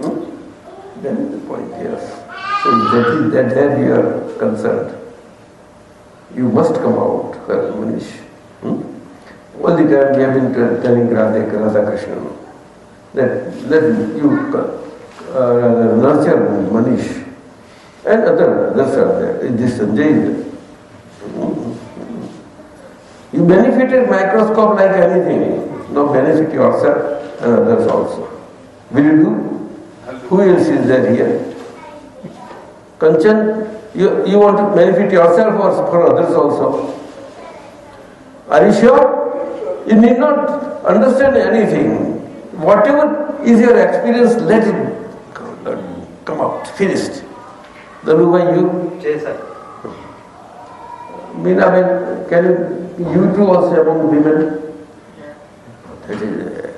Hmm? That is the point, yes. So that is that there you are concerned. You must come out, Manish. Hmm? All the time we have been telling Radhe Radha Krishna that let you uh, nurture Manish and other are there. This Sanjay? You benefited microscope like anything. Now benefit yourself and others also. Will you do? Who else is there here? Kanchan, you, you want to benefit yourself or for others also? Are you sure? You need not understand anything. Whatever is your experience, let it come out, finished. Dalubai, you? Yes, sir. Meena, Ben, can you, you too also among women? That is, uh,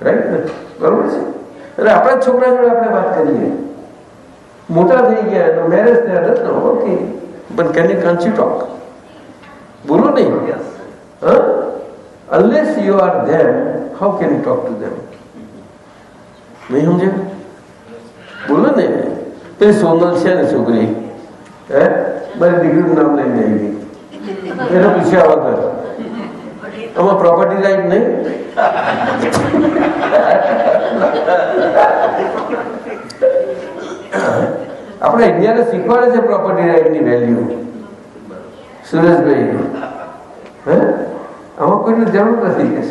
right? બરોબર છે એટલે આપણા જ છોકરા જોડે આપણે વાત કરીએ મોટા થઈ ગયા એનો મેરેજ થયા નથી okay but can you can't you talk બોલો નહીં હા unless you are them how can you talk to them નહીં સમજે બોલો ને પેલી સોનલ છે ને છોકરી. હે? મારી દીકરીનું નામ લઈને આવી એને પૂછ્યા વગર. આમાં પ્રોપર્ટી રાઈટ નહીં? આપણે ઇન્ડિયાને શીખવાડે છે પ્રોપર્ટી રાઈટની વેલ્યુ સુરેશભાઈ. હે? આમાં કોઈની જરૂર નથી. કે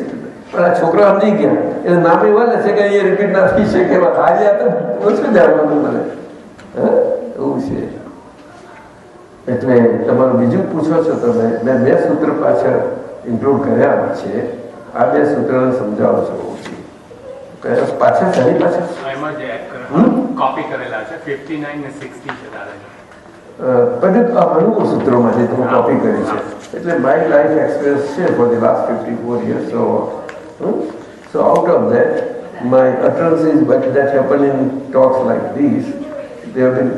પણ આ છોકરા નહીં ગયા. એટલે નામ એવા લે છે કે અહીંયા રિપીટ ના થઈ શકે. આજે આ તો ઓછું જાણવાનું હે એવું છે. એટલે તમારું બીજું પૂછો છો તમે. મેં બે સૂત્ર પાછળ ઇન્ક્લુડ કર્યા છે. આ બે સૂત્રને સમજાવો છો કયા? પાછળ શેની પાછળ એમાં જે? કોપી કરેલા છે ફિફ્ટી નાઇન ને સિક્સટી છે દાદાજી બધું આ સૂત્રોમાંથી તમે કોપી કરી છે. એટલે માય લાઈફ એક્સપિરિયન્સ છે for the last fifty four years so so out of that my utterances but that happen in talks like these. They have been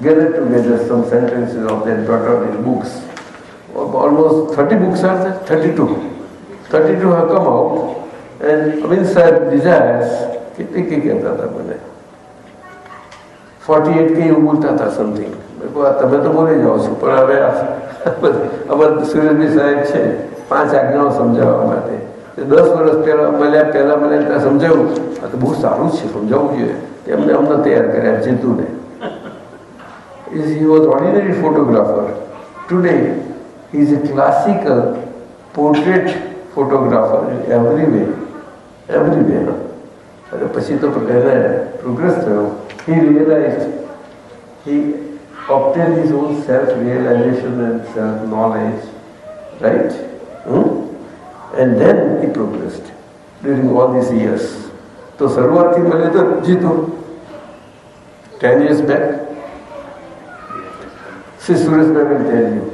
gathered together some sentences of their daughter in books almost 30 books are there 32 32 have come out and Amin sir desires કેટલી કઈ કહેતા હતા મને forty eight એવું બોલતા હતા something તમે તો બોલી જાઓ છો પણ હવે અમારા સુરેશભાઈ સાહેબ છે પાંચ આજ્ઞાઓ સમજાવવા માટે તે દસ વર્ષ પહેલા મળ્યા પહેલા મને ત્યાં સમજાવ્યું આ તો બહુ સારું છે સમજાવવું જોઈએ એમને અમને તૈયાર કર્યા જીતુને was ordinary photographer. Today he is a classical portrait photographer in every way. Every way. અને પછી તો એને પ્રોગ્રેસ થયો he realized he obtained his own self-realization and self-knowledge, right? Hmm? And then he progressed during all these years. તો શરૂઆતથી મળે તો જીતો ten years back Shri Sureshbhai been ten you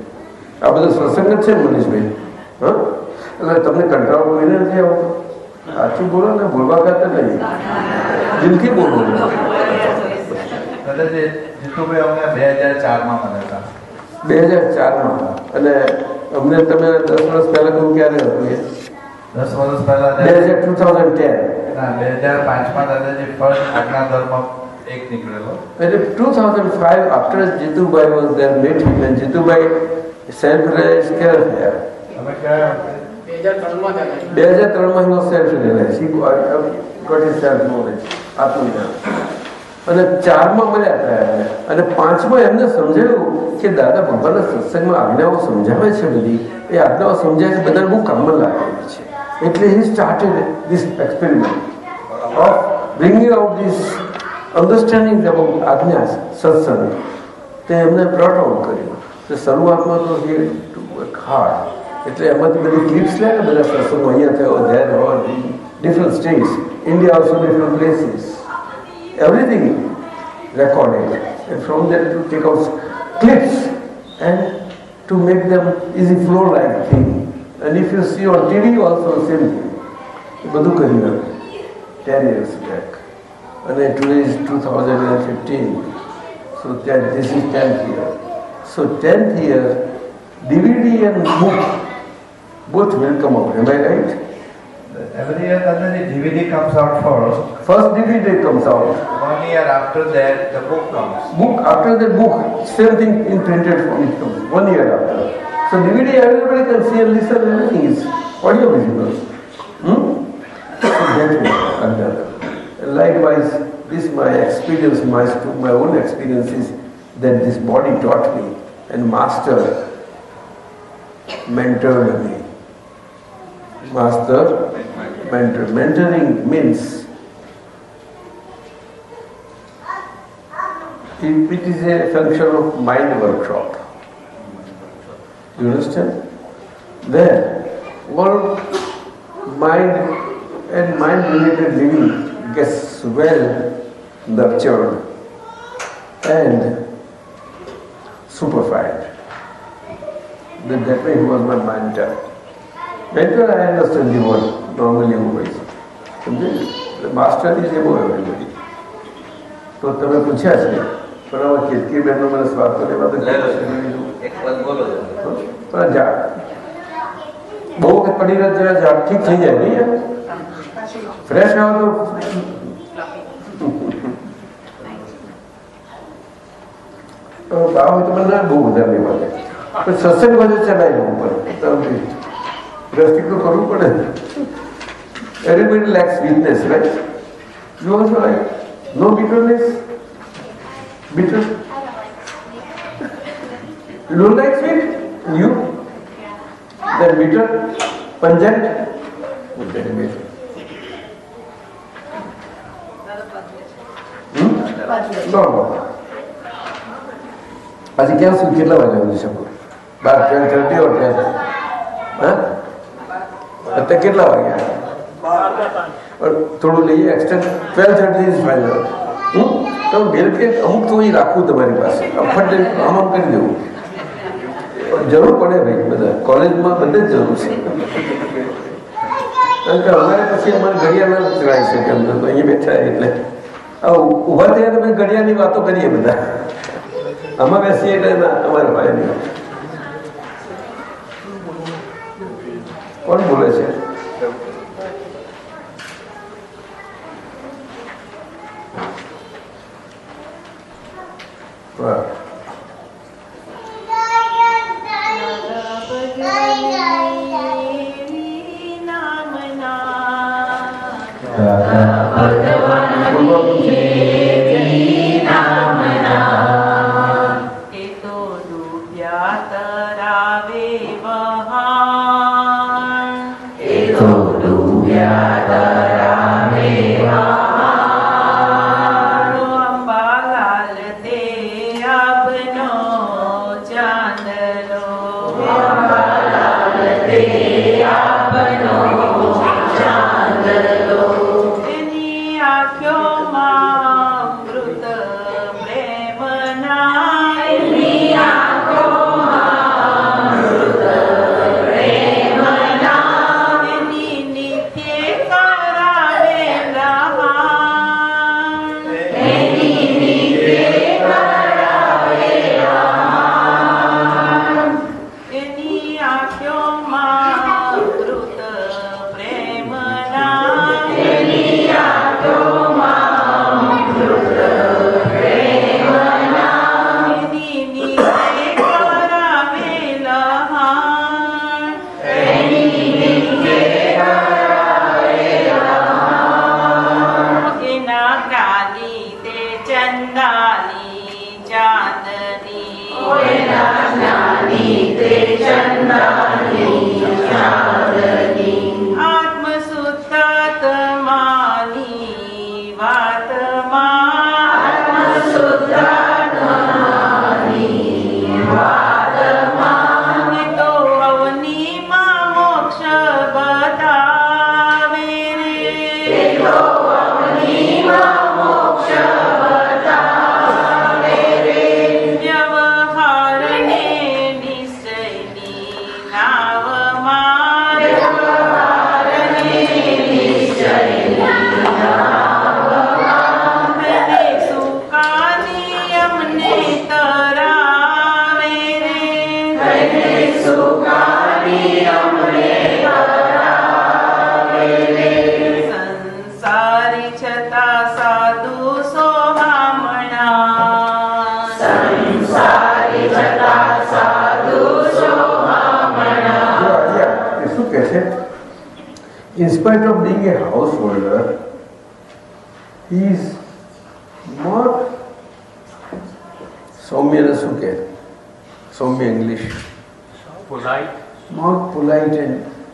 આ બધો સત્સંગ જ છે મનીષભાઈ હા એટલે તમને કંટાળો કોઈને નથી આવતો સાચું બોલો ને બોલવા કરતા નહીં દિલથી બોલો દાદાજી જીતુભાઈ અમને બે હજાર ચારમાં મળ્યા હતા બે હજાર ચારમાં. અને અમને તમે દસ વર્ષ પહેલા કહ્યું ક્યારે હતું એ? દસ વર્ષ પહેલા બે હજાર ટુ થાઉઝન્ડ ટેન. બે હજાર પાંચમાં દાદાજી ફર્સ્ટ આજ્ઞા ધર્મ એક નીકળેલો. એટલે two thousand five after Jitubhai was there met him and Jitubhai self reliance ક્યારે થયા? તમે કયા બે હજાર ત્રણમાં એનો self reliance got is self knowledge આત્મજ્ઞાન અને ચારમાં મળ્યા હતા અને પાંચમાં એમને સમજાયું કે દાદા ભગવાનના સત્સંગમાં આજ્ઞાઓ સમજાવે છે બધી. એ આજ્ઞાઓ સમજાય છે, બધાને બહુ કામમાં લાગેલી છે. એટલે he started this experiment of bringing out this understanding about આજ્ઞા સત્સંગ. તે એમને પ્રોટ આઉટ કર્યું. તો શરૂઆતમાં તો ટુ હાર્ડ એટલે એમાંથી બધી ક્લિપ્સ લે ને, બધા સત્સંગો અહીંયા થયો ધેર હોવા different states India also different places. Everything recorded. And from that to take out clips and to make them easy flow like thing. And if you see on TV also same thing. એ બધું કરી નાખ્યું ten years back. અને today is 2015. So that this is 10th year. So 10th year, DVD and book both will come out. Am I right? Every year Dadaji DVD comes out first. First DVD comes out. One year after that the book comes. Book after the book, same thing in printed form it comes. One year after. So DVD everybody can see and listen. Everything is audio visible. Hmm? So that way I've done. And Likewise, this my experience, my my own experience is that this body taught me and master mentored me. Master mentor. Mentoring means it, is a function of mind workshop. You understand? There, all mind and mind-related living gets well nurtured and superfied. That, that way he was my mentor. Mentor I understand the word normally always. The master is above everybody. તો તમે પૂછ્યા છે પણ હવે કેતકી બહેનનો મને સ્વાદ તો લેવા દે એક પદ બોલો પણ ઝાડ બહુ વખત પડી રહે જરા ઝાડ ઠીક થઈ જાય નહીં ફ્રેશ આવે તો ભાવ હોય તો મને ના બહુ બધા લેવા દે પણ સત્સંગ બધું ચલાવી લેવું દ્રષ્ટિ તો કરવું પડે like no bitterness? Bitter? You don't like sweet? You? Then bitter? Pungent? Would that be? Hmm? No, no. આજે ક્યાં સુધી કેટલા વાગે આવી શકો બાર ટ્વેલ્વ થર્ટી ઓર ટ્વેલ્વ હા અત્યારે કેટલા વાગ્યા પણ થોડું લઈએ extend twelve thirty is final હું તમે બિલ કે અમુક તો અહીં રાખવું તમારી પાસે અફટ આમ આમ કરી દેવું જરૂર પડે ભાઈ બધા કોલેજમાં બધે જ જરૂર છે કારણ કે અમારે પછી અમારે ઘડિયાળ ના ચડાવી શકે અંદર તો અહીંયા બેઠા એટલે આ ઊભા થયા તમે ઘડિયાળની વાતો કરીએ બધા આમાં બેસીએ એટલે ના અમારે ભાઈ નહીં ওই বলেছে Right.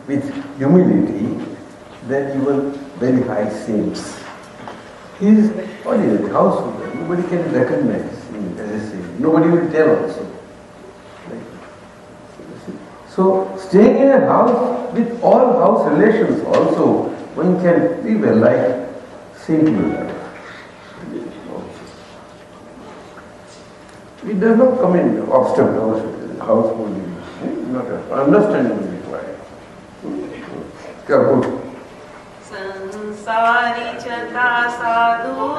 With humility than even very high saints. He is ordinary householder. Nobody can recognize him as a saint. Nobody will tell also. So staying in a house with all house relations also, one can live a life, saintly life. It does not come in obstacles, householding, not understanding. કે સંસારી જતા સાધુ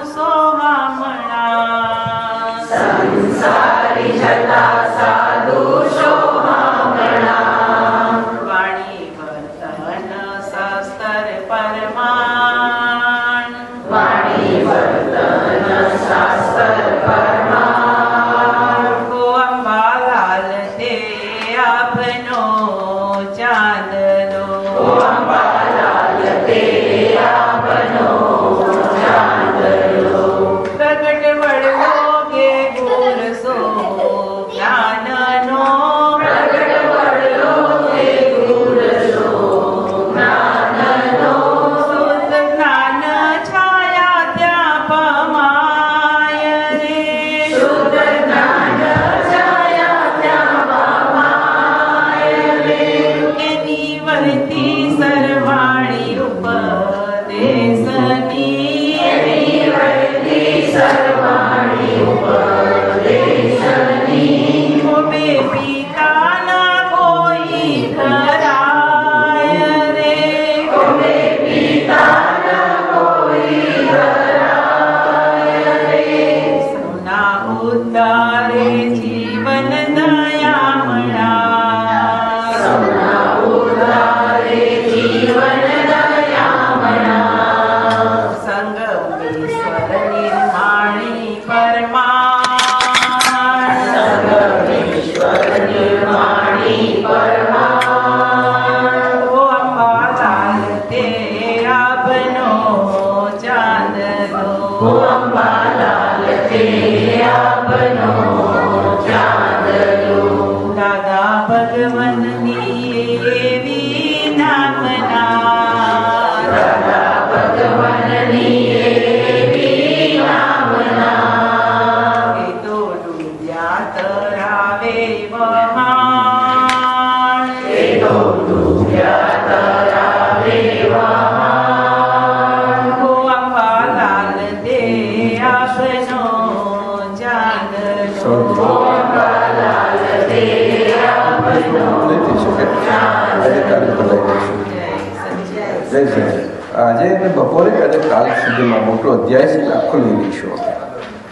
બપોરે અને કાલ સુધીમાં મોટો અધ્યાય છે આખો લઈ લઈશું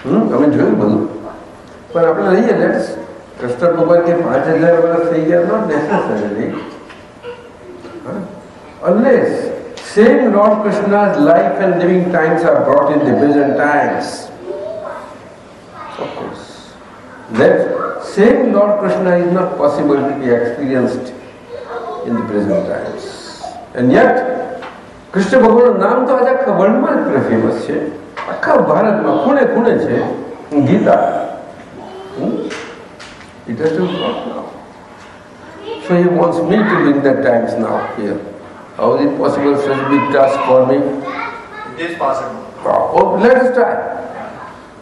હમ તમે જોયું બધું પણ આપણે લઈએ લેટ્સ કૃષ્ણ ભગવાન કે પાંચ હજાર વર્ષ થઈ ગયા not necessary unless same Lord Krishna's life and living times are brought in the present times. Of course. That same Lord Krishna is not possible to be experienced in the present times. And yet, Krishna ભગવાનનું નામ તો આજે આખા વર્લ્ડમાં જ famous છે આખા ભારતમાં ખૂણે ખૂણે છે Gita it has to now. So he wants me to bring the times now here. How is it possible such a big task for me? It is possible. Oh, let us try.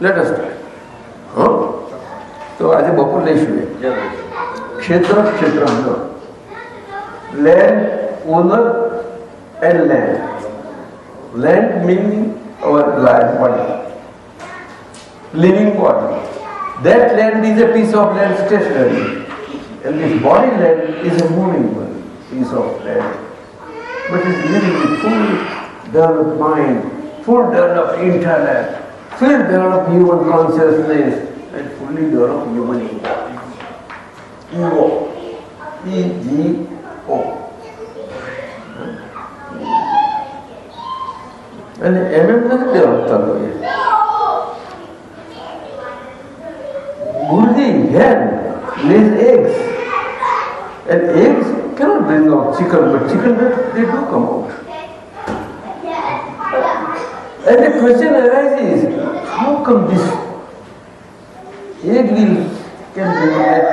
Let us try. Huh? તો આજે બપોર લઈશું એ. ક્ષેત્ર ક્ષેત્રજ્ઞ land owner and land Land meaning our life body, living body. That land is a piece of land stationary, and this body land is a moving one, piece of land. But it's living full developed mind, full developed intellect, full developed human consciousness, and fully developed human ego. Ego. Yani emekleri de yoktan dolayı. Guruji hen lays eggs. And eggs cannot bring out chicken, but chicken they, they do come out. And the question arises, how come this egg will can bring out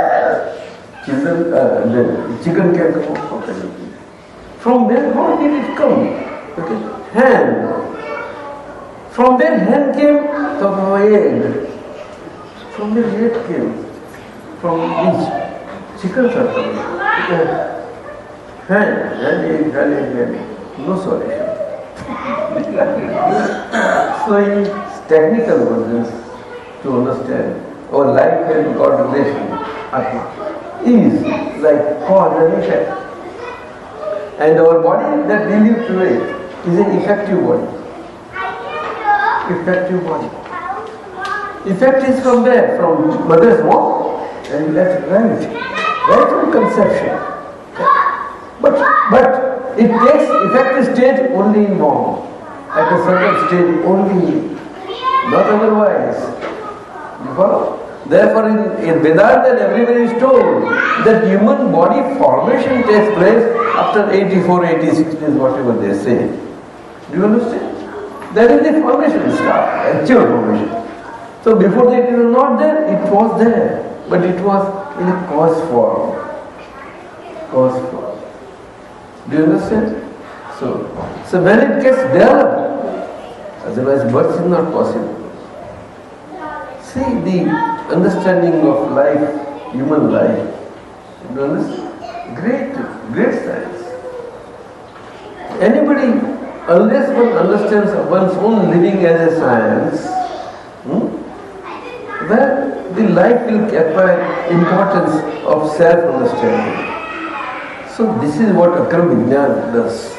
children, uh, the chicken can come out? From there, how did it come? Okay. Hen. From where hen came? Of egg. From where egg came? From which? Chickens are coming. Hen, egg, hen, hen. No solution. so in technical versions to understand our life and God relation is like cause and. And our body that we live today is an effective body. Effective body. Effect is from where? From mother's womb and that's right. Right from conception. But but it takes effective stage only in womb. At a certain stage only, not otherwise. You follow? Therefore, in, in Vedanta, everybody is told that human body formation takes place after 84, 86 days, whatever they say. Do you understand? That is the formation start, actual formation. So before that it was not there, it was there, but it was in a cause form. Cause form. Do you understand? So, so when it gets developed, otherwise birth is not possible. See the understanding of life, human life. You understand? Great, great science. Anybody, unless one understands one's own living as a science, hmm, then the life will acquire importance of self-understanding. So this is what Akram Vignan does.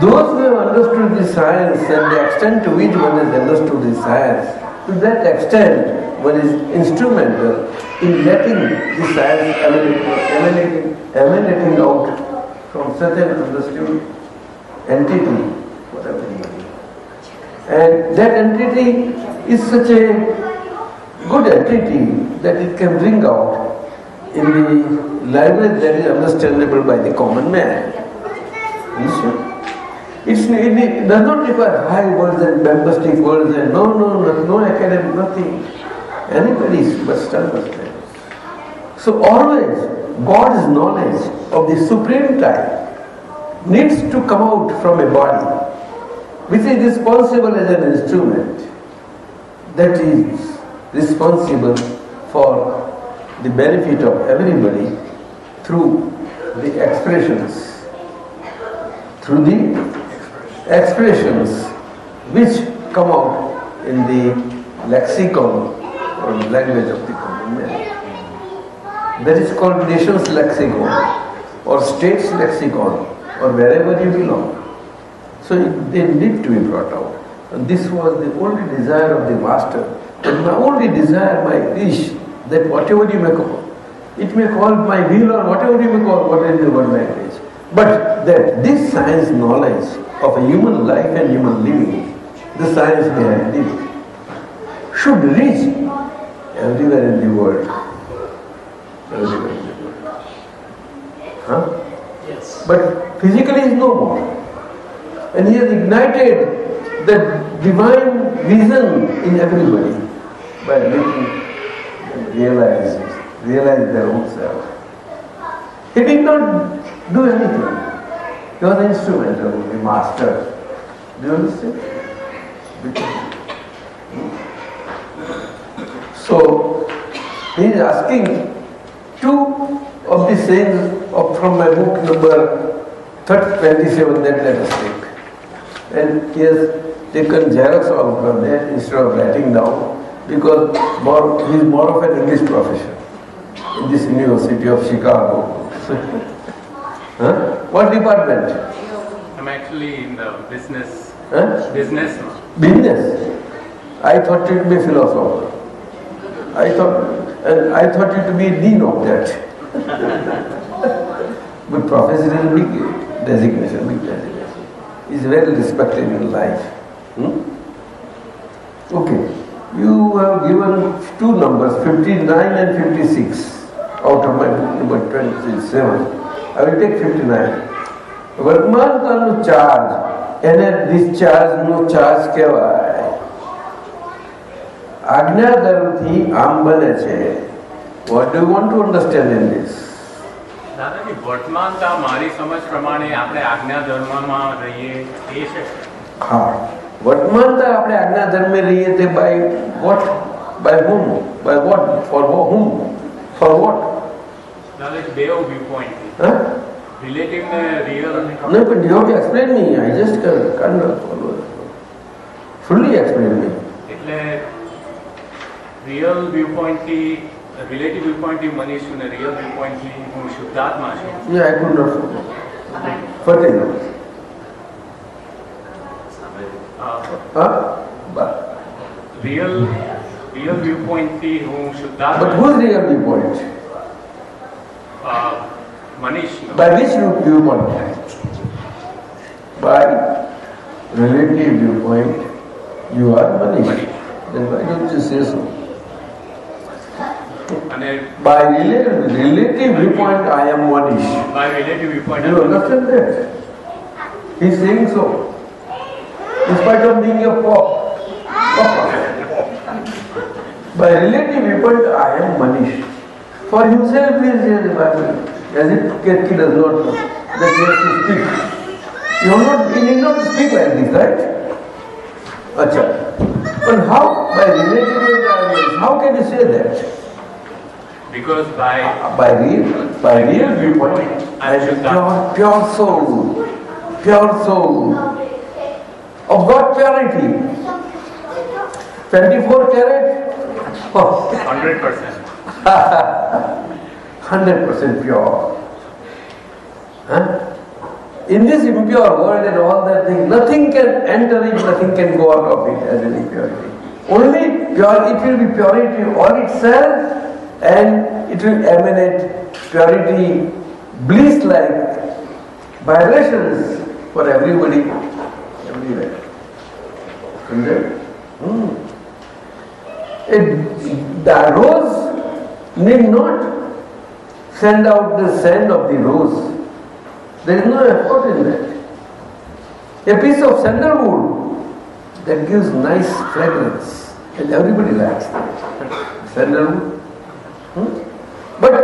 Those who have understood the science and the extent to which one has understood the science, to that extent one is instrumental in letting the science emanating, emanating, emanating out from such an understood entity, whatever may. And that entity is such a good entity that it can bring out in the language that is understandable by the common man. It's, it, it does not require high words and bombastic words and no, no, no, no academic, nothing. Anybody must understand. So always God's knowledge of the supreme type needs to come out from a body which is responsible as an instrument that is responsible for the benefit of everybody through the expressions, through the expressions which come out in the lexicon or language of the common man. That is called nation's lexicon or state's lexicon or wherever you belong. So it- they need to be brought out. And this was the only desire of the master. And my only desire, my wish, that whatever you may call, it may call my will or whatever you may call, whatever the word language. But that this science knowledge of a human life and human living, the science behind it, should reach everywhere in the world. Everywhere in the world. Huh? Yes. But physically is no more. And he has ignited the divine vision in everybody by making them realize, realize their own self. He did not do anything. He was instrumental, the master. Do you understand? So, he is asking two of the sayings from my book number 27 that let us take. And he has taken Xerox out of that instead of writing down because more, he is more of an English professor in this University of Chicago. huh? What department? I'm actually in the business, Huh? business. Business. I thought you to be a philosopher. I thought, and I thought you to be dean of that. but professor is a big designation, big designation. Is very respected in life. Hmm? Okay. You have given two numbers, 59 and 56, out of my book number 27. I will take 59. વર્તમાન કાળનું charge એને ડિસ્ચાર્જનો charge કહેવાય આજ્ઞા ધર્મથી આમ બને છે what do want to understand in this Dadaji વર્તમાનતા મારી સમજ પ્રમાણે આપણે આજ્ઞા ધર્મમાં રહીએ એ છે. હા. વર્તમાનતા આપણે આજ્ઞા ધર્મે રહીએ તે by what by whom by what for whom for what Dadaji બે વ્યૂ પોઈન્ટ રિલેટિવ ને real have to explain me. I just can't, can't follow. Fully explain me. એટલે રિયલ વ્યૂ પોઈન્ટથી relative વ્યૂ પોઈન્ટથી મનીષ છું ને રિયલ વ્યૂ પોઈન્ટથી હું શુદ્ધાત્મા છું Yeah, I could not follow. But enough. Huh? But, real real વ્યૂ પોઈન્ટથી હું but શુદ્ધાત્મા whose real viewpoint? A, Manish By which view- viewpoint? By relative viewpoint, you are Manish. Manish. Then why don't you say so? By relative, relative viewpoint, I am one issue. By relative viewpoint, you understand that? He is saying so. In spite of being a pop. by relative viewpoint, I am Manish. For himself, he is the Bible. As if Ketki does not know that he has to speak. You are not, he need not speak like this, right? Acha. But how, by relative viewpoint, how can you say that? Because by by real by real viewpoint, I pure, pure soul, pure soul of God purity. Twenty-four carat, hundred percent, hundred percent pure. Huh? In this impure world and all that thing, nothing can enter it, nothing can go out of it as an impurity. Only pure, it will be purity all itself and it will emanate purity, bliss-like vibrations for everybody, everywhere. Understand? Hmm. It, the rose need not send out the scent of the rose. There is no effort in that. A piece of sandalwood that gives nice fragrance and everybody likes that. Sandalwood. Hmm? But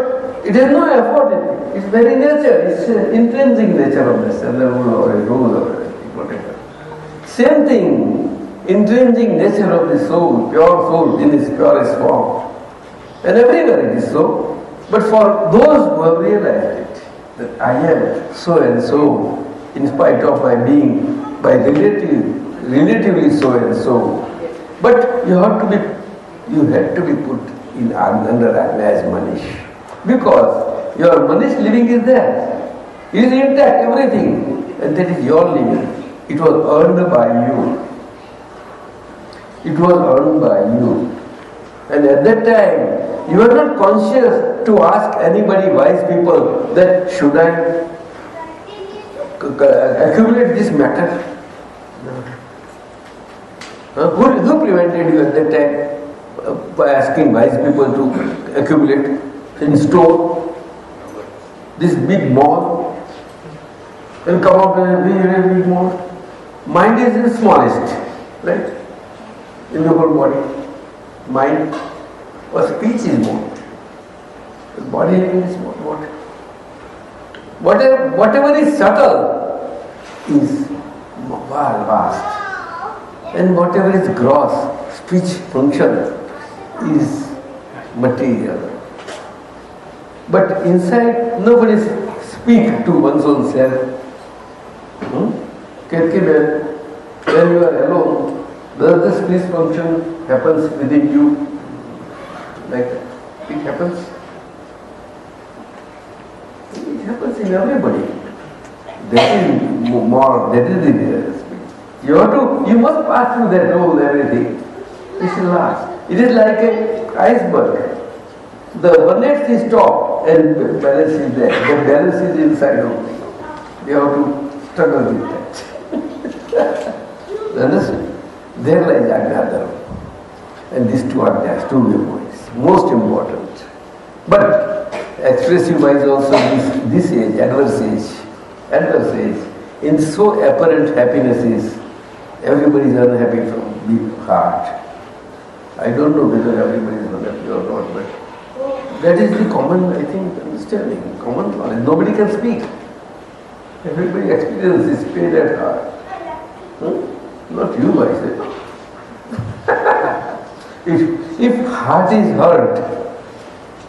it has no effort in it. It's very nature. It's uh, intrinsic nature of the sandalwood or a rose or anything, whatever. Same thing, intrinsic nature of the soul, pure soul in its purest form. And everywhere it is so. But for those who have realized it, that I am so and so, in spite of my being by relative, relatively so and so. But you have to be, you have to be put in under Agna as Manish. Because your Manish living is there. It is intact, everything. And that is your living. It was earned by you. It was earned by you. And at that time, you are not conscious to ask anybody, wise people, that should I accumulate this matter? Huh? Who, who prevented you at that time uh, by asking wise people to accumulate and store this big mall and come out with a very, big mall? Mind is the smallest, right? In the whole body. Mind or speech is more. The body is more. What? Whatever, whatever is subtle is va- vast. And whatever is gross, speech function, is material. But inside, nobody speak to one's own self. Hmm? When, you are alone, does the speech function happens within you? Like that? It happens. It happens in everybody. That is more, that is the speech. You have to, you must pass through that role, everything. It will last. It is like an iceberg. The bonnet is top and balance is there. The balance is inside only. You have to struggle with that. Understand? There lies Ajnadharma. And these two are there, two viewpoints, most important. But expressive wise also this, this age, adverse age, adverse age, in so apparent happinesses, everybody is unhappy from the heart. I don't know whether everybody is unhappy or not, but that is the common, I think, understanding, common knowledge. Nobody can speak. Everybody experiences pain at heart. Hmm? Not you, I say. if, if heart is hurt,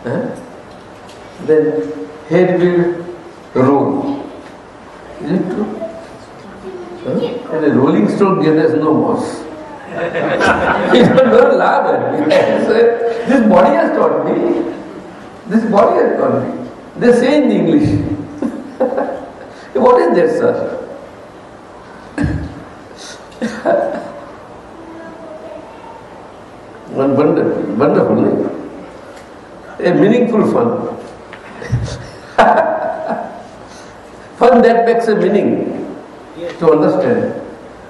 eh, then head will roll. Is it true? Huh? And a rolling stone gathers no moss. You don't laugh at me. this body has taught me. This body has taught me. They say in English. what is that, sir? One wonderful, wonderful, a meaningful fun. fun that makes a meaning to understand.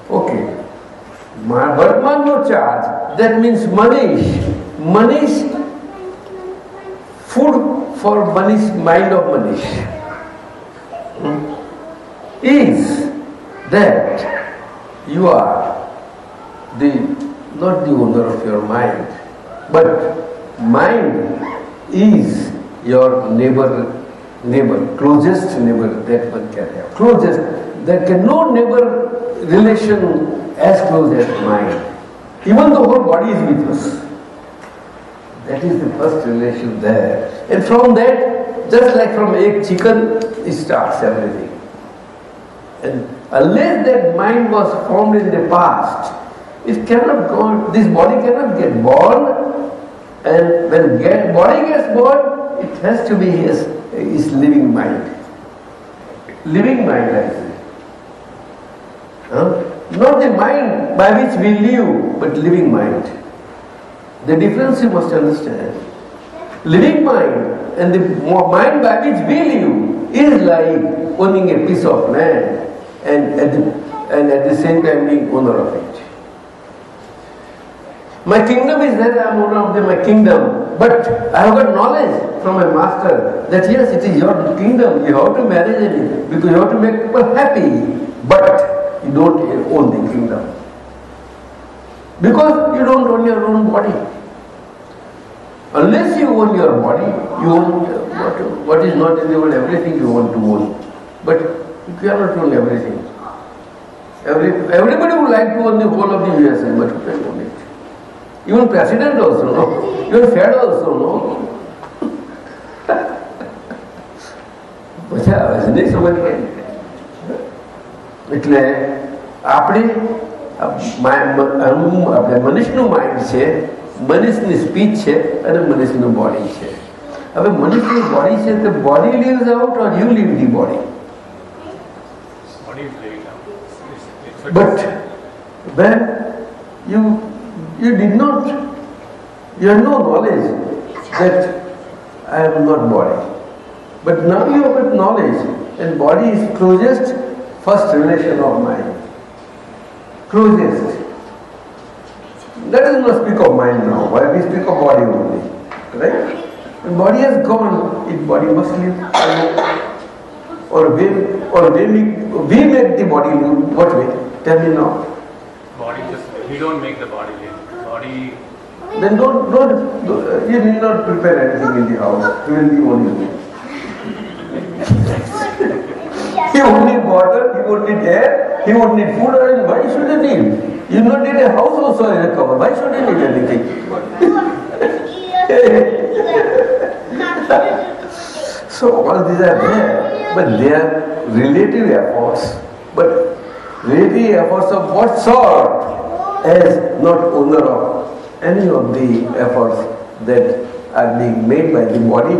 Okay. Vartman no charge, that means Manish. Manish, food for Manish, mind of Manish. Hmm? Is that you are the, not the owner of your mind, but mind is your neighbor, neighbor, closest neighbor that one can have. Closest, there can no neighbor relation as close as mind. Even the whole body is with us. That is the first relation there. And from that, just like from egg chicken, it starts everything. And unless that mind was formed in the past, it cannot go, this body cannot get born and when get, body gets born, it has to be his, his living mind. Living mind, I say. Huh? Not the mind by which we live, but living mind. The difference you must understand. Living mind and the mind by which we live is like owning a piece of land and at the, and at the same time being owner of it. My kingdom is there, I am owner of the, my kingdom. But I have got knowledge from my master that yes, it is your kingdom. You have to manage it because you have to make people happy. But you don't own the kingdom. Because you don't own your own body. Unless you own your body, you own what, what is not in the world, everything you want to own. But you cannot own everything. Every, everybody would like to own the whole of the USA, but you can't own it. Even president also, no? Even Fed also, no? But yeah, isn't it so એટલે આપણે આપણે મનુષ્યનું mind છે મનુષ્યની speech છે અને મનુષ્યનું body છે હવે મનુષ્યની બોડી છે તો body leaves out or you leave the body when you you did not, you had no knowledge that I am not body. But now you have got knowledge and body is closest first relation of mind. Closest. Let us not speak of mind now. Why we speak of body only. Right? When body has gone, its body must live. Or we, or we make, we make the body live. What way? Tell me now. Body just, we don't make the body live. Body, Then don't, don't, don't- you need not prepare anything in the house. He will be only you. He won't need water, he won't need air, he won't need food, and why should he need? You don't need a house also in a cover. Why should he need anything? So all these are there, but they are relative efforts. But relative efforts of what sort? As not owner of any of the efforts that are being made by the body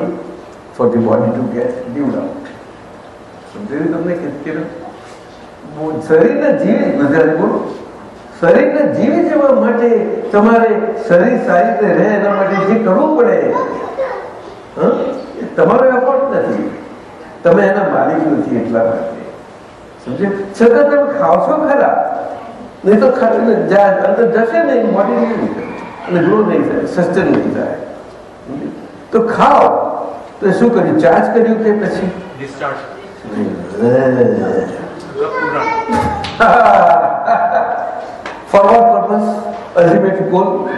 for the body to get out. સમજાયું તમને કે શરીરને જીવી ગુજરાતી બોલો. શરીરને જીવી જવા માટે તમારે શરીર સારી રીતે રહે એના માટે જે કરવું પડે તમારો એફર્ટ નથી. તમે એના માલિક નથી એટલા માટે. સમજે? છતાં તમે ખાઓ છો ખરા. નહીં તો અંદર જશે નહીં બોડી નહીં. અને ગ્રો નહીં થાય સસ્ટેન નહીં થાય. તો ખાઓ. તો શું કર્યું? ચાર્જ કર્યું કે પછી? Discharge. For what purpose? Ultimate goal?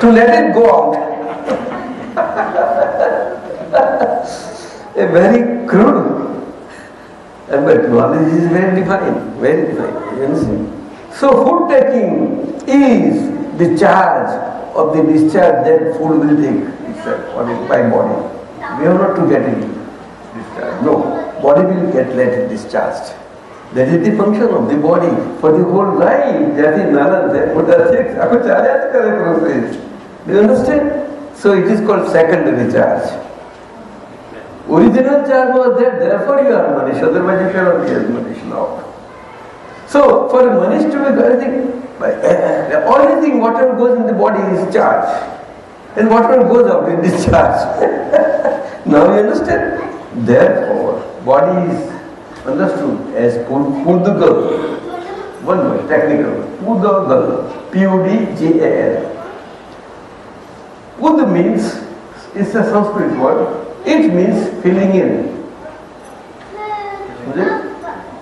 to let it go out. A very crude, but knowledge is very defined, very defined. So food taking is the charge of the discharge that food will take itself on its body. We are not to get into discharge. No body will get later discharged. That is the function of the body for the whole life. That is Nananda, Buddha six. process. Do you understand? So it is called secondary charge. Original charge was there, therefore you are Manish, otherwise you cannot be as Manish now. So for a Manish to be anything, everything, eh, eh, whatever goes in the body is charged. And whatever goes out is discharged. now you understand? Therefore, body is understood as Pudgal. One word, technical. pudgal. P-U-D-G-A-L. Pud means, it's a Sanskrit word. It means filling in.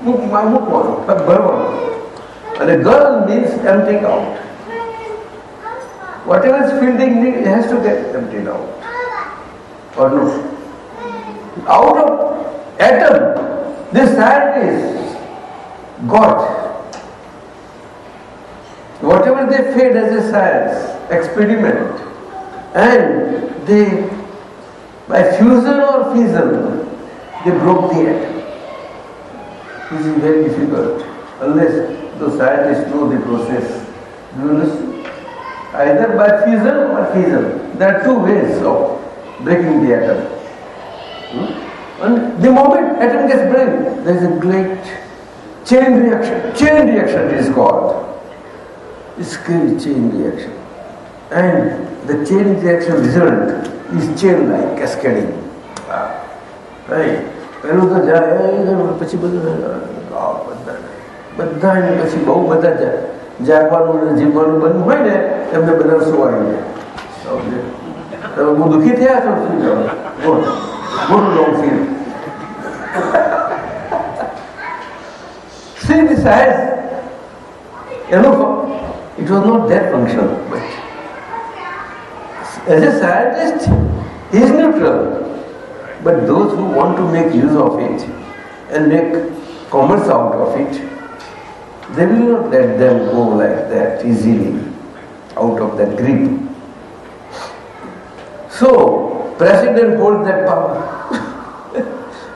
Mukmano, Bharvan. And a girl means emptying out. Whatever is filling in has to get emptied out. Or no? Out of atom, this scientists got whatever they fed as a science experiment, and they, by fusion or fission, they broke the atom. This is very difficult unless the scientists know the process. You understand? Either by fusion or fission. There are two ways of breaking the atom. Hmm? And the moment atom gets broken, there is a great chain reaction. Chain reaction it is called. It's called chain reaction. And the chain reaction result is chain like cascading. Ah. Right? પેલું તો જાય પછી બધું આ બધા બધા એને પછી બહુ બધા જાય જાગવાનું ને જીવવાનું બંધ હોય ને એમને બધા સુવાઈ જાય સમજે? તમે બહુ દુઃખી થયા છો શું જાઓ બોલ બોલ long feel See this has, you know, it was not their function, but as a scientist, he is neutral. But those who want to make use of it and make commerce out of it, they will not let them go like that easily out of that grip. So, president holds that power.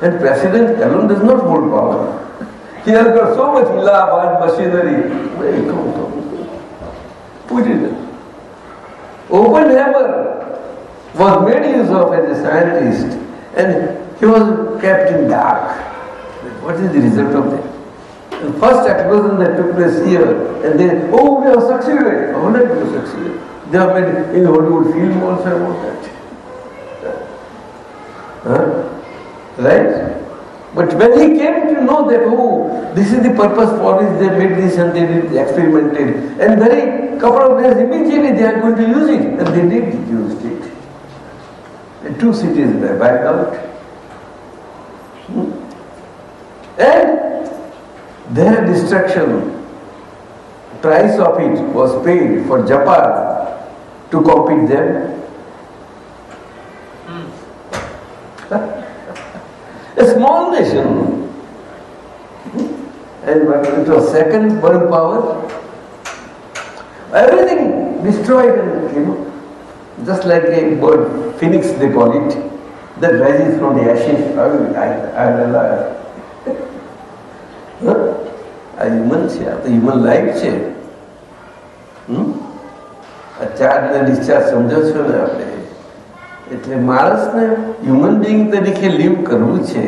And president alone does not hold power. He has got so much Allahabad machinery. Very comfortable. Put it. Oppenheimer was made use of as a scientist and he was kept in dark. What is the result of that? The first explosion that took place here and then, oh, we have succeeded. How did we succeed? They have made in Hollywood film also about that. Huh? Right? But when he came to know that, oh, this is the purpose for which they made this and they did experimented, and very couple of days immediately they are going to use it, and they did use it. The two cities were wiped out. Hmm? And their destruction, price of it was paid for Japan to compete them A small nation. And when it was second world power. Everything destroyed and you know, just like a bird, phoenix they call it, that rises from the ashes. I, I, I am alive. Huh? આ human છે આ તો human life છે હમ? આ charge ને discharge સમજો છો ને આપણે એટલે માણસને હ્યુમન બિંગ તરીકે લીવ કરવું છે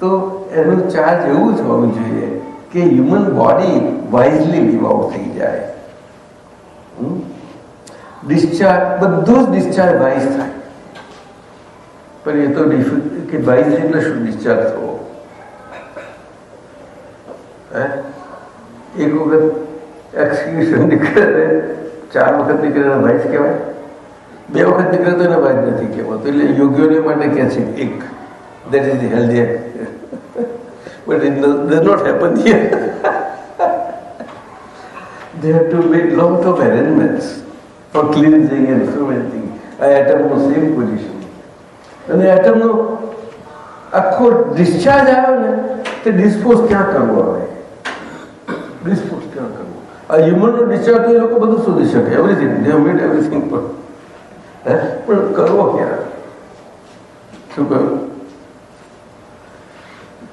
તો એનું ચાર્જ એવું જ હોવું જોઈએ કે human body wisely leave out થઈ જાય ડિસ્ચાર્જ બધું જ ડિસ્ચાર્જ વાઇઝ થાય પણ એ તો ડિફિ- કે વાઇઝ એટલે શું ડિસ્ચાર્જ થવો હે? એક વખત એક્સક્યુશન નીકળે ને ચાર વખત નીકળે એને વાઇઝ કહેવાય બે વખત નીકળે તો એને વાત નથી કહેવાતું. એટલે યોગ્યોને માટે કહે છે એક. That is the healthy but it does not happen here. they have to make lot of arrangements for cleansing and fermenting. આ એટમનો સેમ પોઝિશન અને એટમનો આખો ડિસ્ચાર્જ આવ્યો ને તે ડિસ્પોઝ ક્યાં કરવો આવે ડિસ્પોઝ ક્યાં કરવો આ હ્યુમનનો ડિસ્ચાર્જ એ લોકો બધું શોધી શકે એવરીથિંગ દે મેડ એવરીથિંગ પણ હે પણ કરવો ક્યાં શું કહ્યું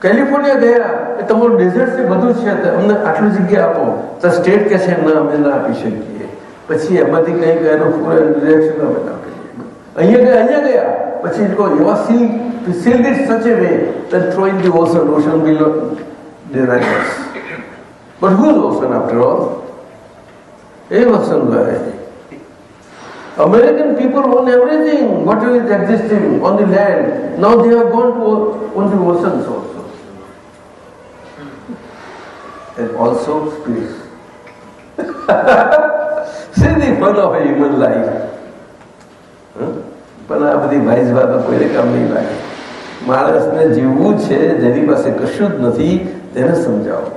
કેલિફોર્નિયા ગયા એ તમારું ડેઝર્ટ છે બધું છે તો અમને આટલું જગ્યા આપો તો સ્ટેટ કે છે ના અમે ના આપી શકીએ પછી એમાંથી કંઈક એનો પૂરા રિએક્શન અમે ના આપીએ અહીંયા ગયા અહીંયા ગયા પછી એ લોકો એવા seal sealed it such a way that throw in the ocean ocean will not deny us but whose ocean after all a ocean by American people own everything, whatever is existing on the land. Now they have gone to on the oceans also. And also space. See the fun of a human life. હં? પણ આ બધી wise વાતો કોઈને કામ નહીં લાગે માણસને જીવવું છે જેની પાસે કશું જ નથી તેને સમજાવો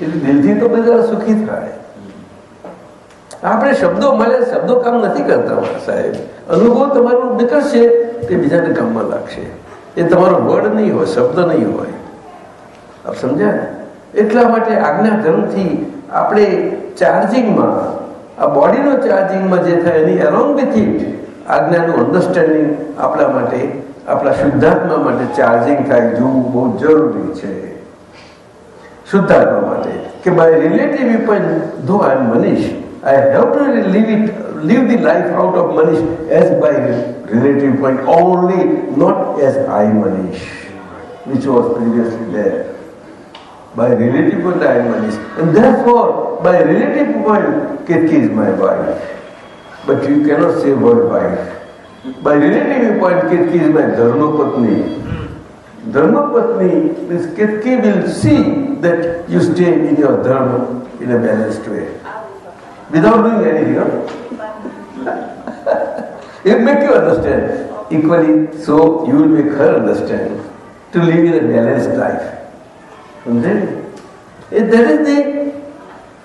એટલે દિલથી તો બધા સુખી થાય આપણે શબ્દો મળે, શબ્દો કામ નથી કરતા સાહેબ. અનુભવ તમારો નીકળશે, તે બીજાને કામમાં લાગશે. એ તમારો વર્ડ નહીં હોય, શબ્દ નહીં હોય. આપ સમજ્યા એટલા માટે આજ્ઞા ધર્મથી આપણે ચાર્જિંગમાં આ બોડીનો ચાર્જિંગમાં જે થાય એની એલોંગ વિથ આજ્ઞાનું અન્ડરસ્ટેન્ડિંગ આપણા માટે, આપણા શુદ્ધાત્મા માટે ચાર્જિંગ થાય, જોવું બહુ જરૂરી છે. શુદ્ધાત્મા માટે. કે બાય રિલેટિવ પણ ધો આઈ એમ Manish I have to live it, live the life out of Manish as by relative point only, not as I Manish, which was previously there. By relative point I Manish. And therefore, by relative point, Ketki is my wife. But you cannot say word wife. By relative point, Ketki is my Dharma Patni. Dharma Patni means Ketki will see that you stay in your Dharma in a balanced way without doing anything. Huh? it make you understand. Equally, so you will make her understand to live in a balanced life. And then, that is the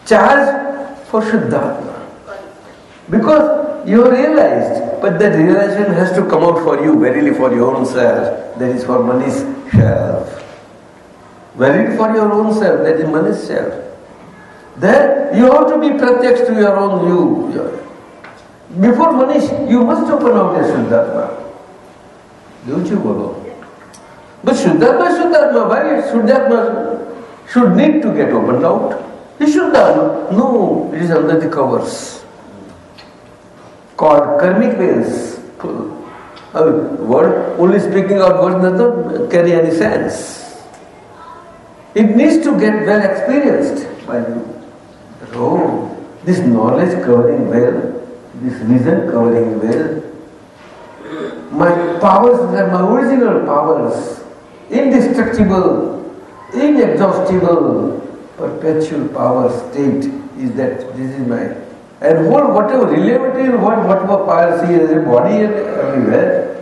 charge for Shuddhatma. Because you realized, but that realization has to come out for you, verily for your own self. That is for Mani's self. Verily for your own self, that is Mani's self. Then you have to be pratyaks to your own you. Before Manish, you must open out as Shuddhatma. Don't you follow? But Shuddhatma, Shuddhatma, why Shuddhatma should need to get opened out? He should not. No, it is under the covers. Called karmic veils. Uh, word, only speaking out words does not carry any sense. It needs to get well experienced by you. Oh, this knowledge covering well, this vision covering well, my powers my original powers, indestructible, inexhaustible, perpetual power state is that this is my and whole whatever relative what whatever power see as a body and everywhere.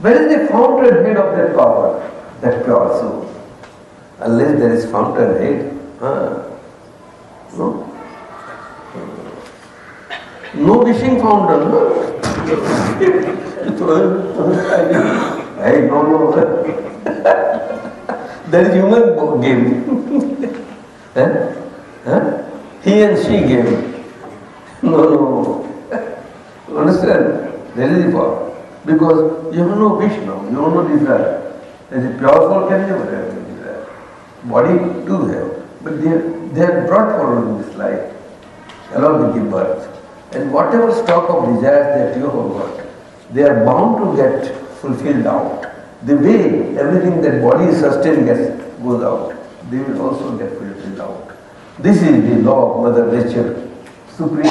Where is the fountainhead of that power? That pure soul. Unless there is fountainhead, huh? No. No wishing fountain. No? I don't know. that is human game. Huh? He and she game. No, no. Understand? That is the power. Because you have no wish now, you have no desire. As a pure soul can never have any desire. Do have, but they are, they are brought forward in this life along with the birth. And whatever stock of desires that you have got, they are bound to get fulfilled out. The way everything that body is sustained gets goes out, they will also get fulfilled out. This is the law of Mother Nature, supreme.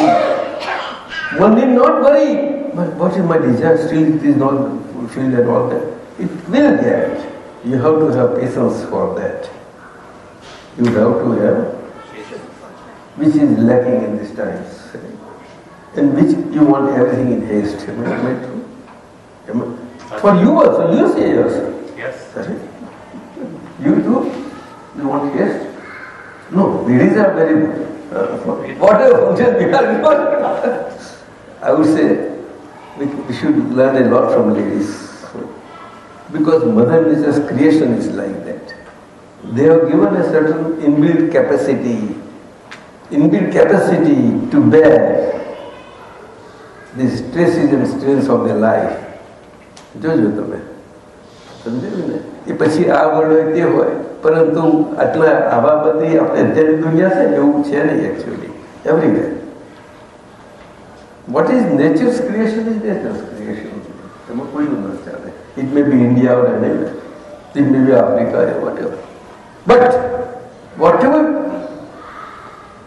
One need not worry, but what is my desire? Still it is not fulfilled at all. that. It will get. You have to have patience for that. You have to have which is lacking in these times. In which you want everything in haste. Am I, am I true? Am I- For you also, you say yourself. Yes. You too? You want taste? No, ladies are very good. Uh, whatever function we are not. I would say we, we should learn a lot from ladies. Because Mother Nature's creation is like that. They have given a certain inbuilt capacity, inbuilt capacity to bear the stresses and strains of their life. જોજો તમે. સમજાયું ને? એ પછી આ word હોય તે હોય. પરંતુ આટલા આવા બધી આપણે અત્યારે દુનિયા છે એવું છે નહીં actually everywhere what is nature's creation is nature's creation એમાં કોઈનું ન ચાલે it may be India or anywhere it may be Africa whatever But whatever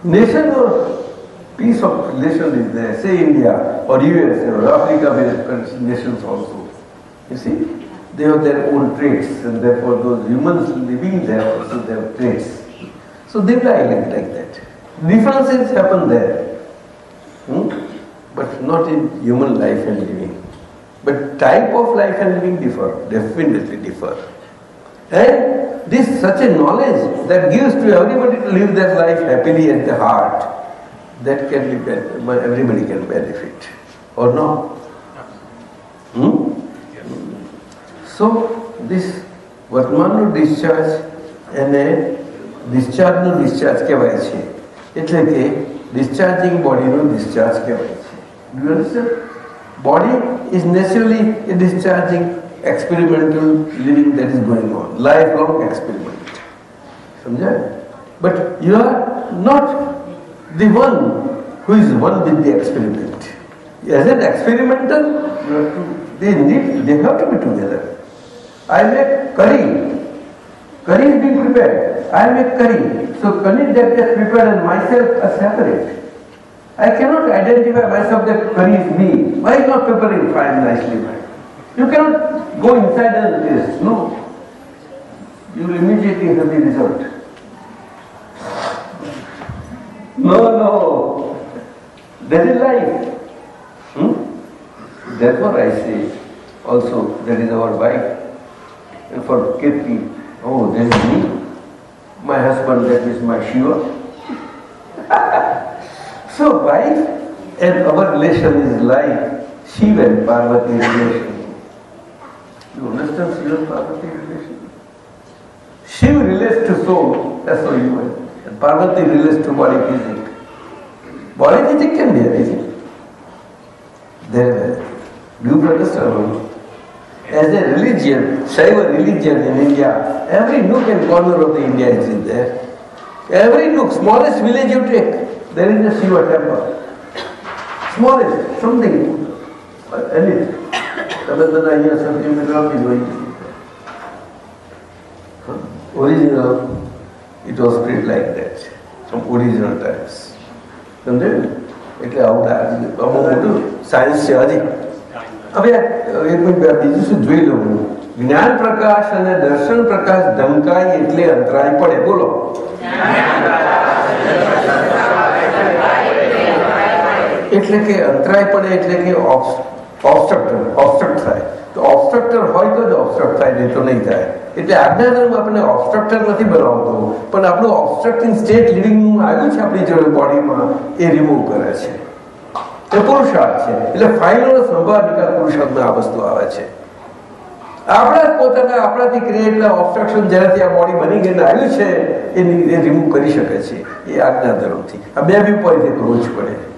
nation or piece of nation is there, say India or US or Africa-based nations also, you see, they have their own traits and therefore those humans living there also they have traits. So they die like, like that. Differences happen there, hmm? but not in human life and living. But type of life and living differ, definitely differ. And this such a knowledge that gives to everybody to live their life happily at the heart, that can be ben- everybody can benefit, or not? Hmm? So this વર્તમાનનું discharge એને ડિસ્ચાર્જનું discharge કહેવાય છે એટલે કે discharging બોડીનું discharge કહેવાય છે do understand body is naturally a discharging experimental living that is going on, lifelong experiment. Samjha? But you are not the one who is one with the experiment. As an experimental, they need, they have to be together. I make curry. Curry is being prepared. I make curry. So curry that gets prepared and myself are separate. I cannot identify myself that curry is me. Why is not preparing fine nicely? You cannot go inside and taste. No. You will immediately have the result. No, no. That is life. Hmm? Therefore I say also that is our wife. And for Kirti, oh that is me. My husband, that is my Shiva. so wife and our relation is like Shiva and Parvati relation. You understand Shiva Parvati relation? Shiva relates to soul, that's all you are. And Parvati relates to body physic. Body physic can be anything. There, do you understand? As a religion, Shaiva religion in India, every nook and corner of the India is there. Every nook, smallest village you take, there is a Shiva temple. Smallest, something, anything. તમે બધા અહીંયા સબ્જી મેળવતી હોય original, it was built like that, from original times. સમજાયું ને? એટલે આવું આ- અમુક મોટું સાયન્સ છે હજી હવે એક મિનિટ બે બીજું શું જોઈ લઉં હું જ્ઞાન પ્રકાશ અને દર્શન પ્રકાશ ધમકાય એટલે અંતરાય પડે બોલો એટલે કે અંતરાય પડે એટલે કે ઓબસ્ટ્રક્ટર ઓબસ્ટ્રક્ટ ઓબસ્ટ્રક્ટ થાય નહીં તો નહીં થાય. એટલે આજના ધર્મ આપણને ઓબસ્ટ્રક્ટર નથી બનાવતો. પણ આપણું ઓબસ્ટ્રક્ટિંગ સ્ટેટ લિવિંગનું આવ્યું છે આપણી જોડે બોડીમાં, એ રિમૂવ કરે છે. એ પુરુષાર્થ છે. એટલે ફાઇનલ નિકાલ પુરુષાર્થમાં આ વસ્તુ આવે છે. આપણા પોતાના, આપણાથી ક્રિએટના ઓબસ્ટ્રક્શન જેનાથી આ બોડી બની ગઈને આવ્યું છે એ રિમૂવ કરી શકે છે. એ આજના ધર્મથી. આ બે વ્યૂ પોઈન્ટથી કરવું જ પડે.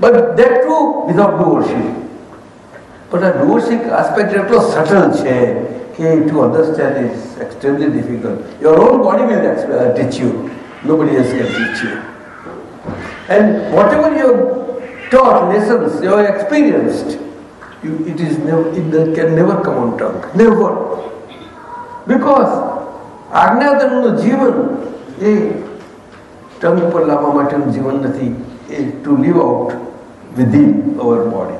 But that too without doership પણ આ ડુઅરશીપ આસ્પેક્ટ એટલો સટલ છે કે to understand is extremely difficult your own body will teach you know બડી else can teach you and what ever you taught lessons you have experienced you, it is never it can never come on tongue never because આજ્ઞાધર્મનું જીવન એ tongue પર લાવવા માટેનું જીવન નથી એ two leave out within hour body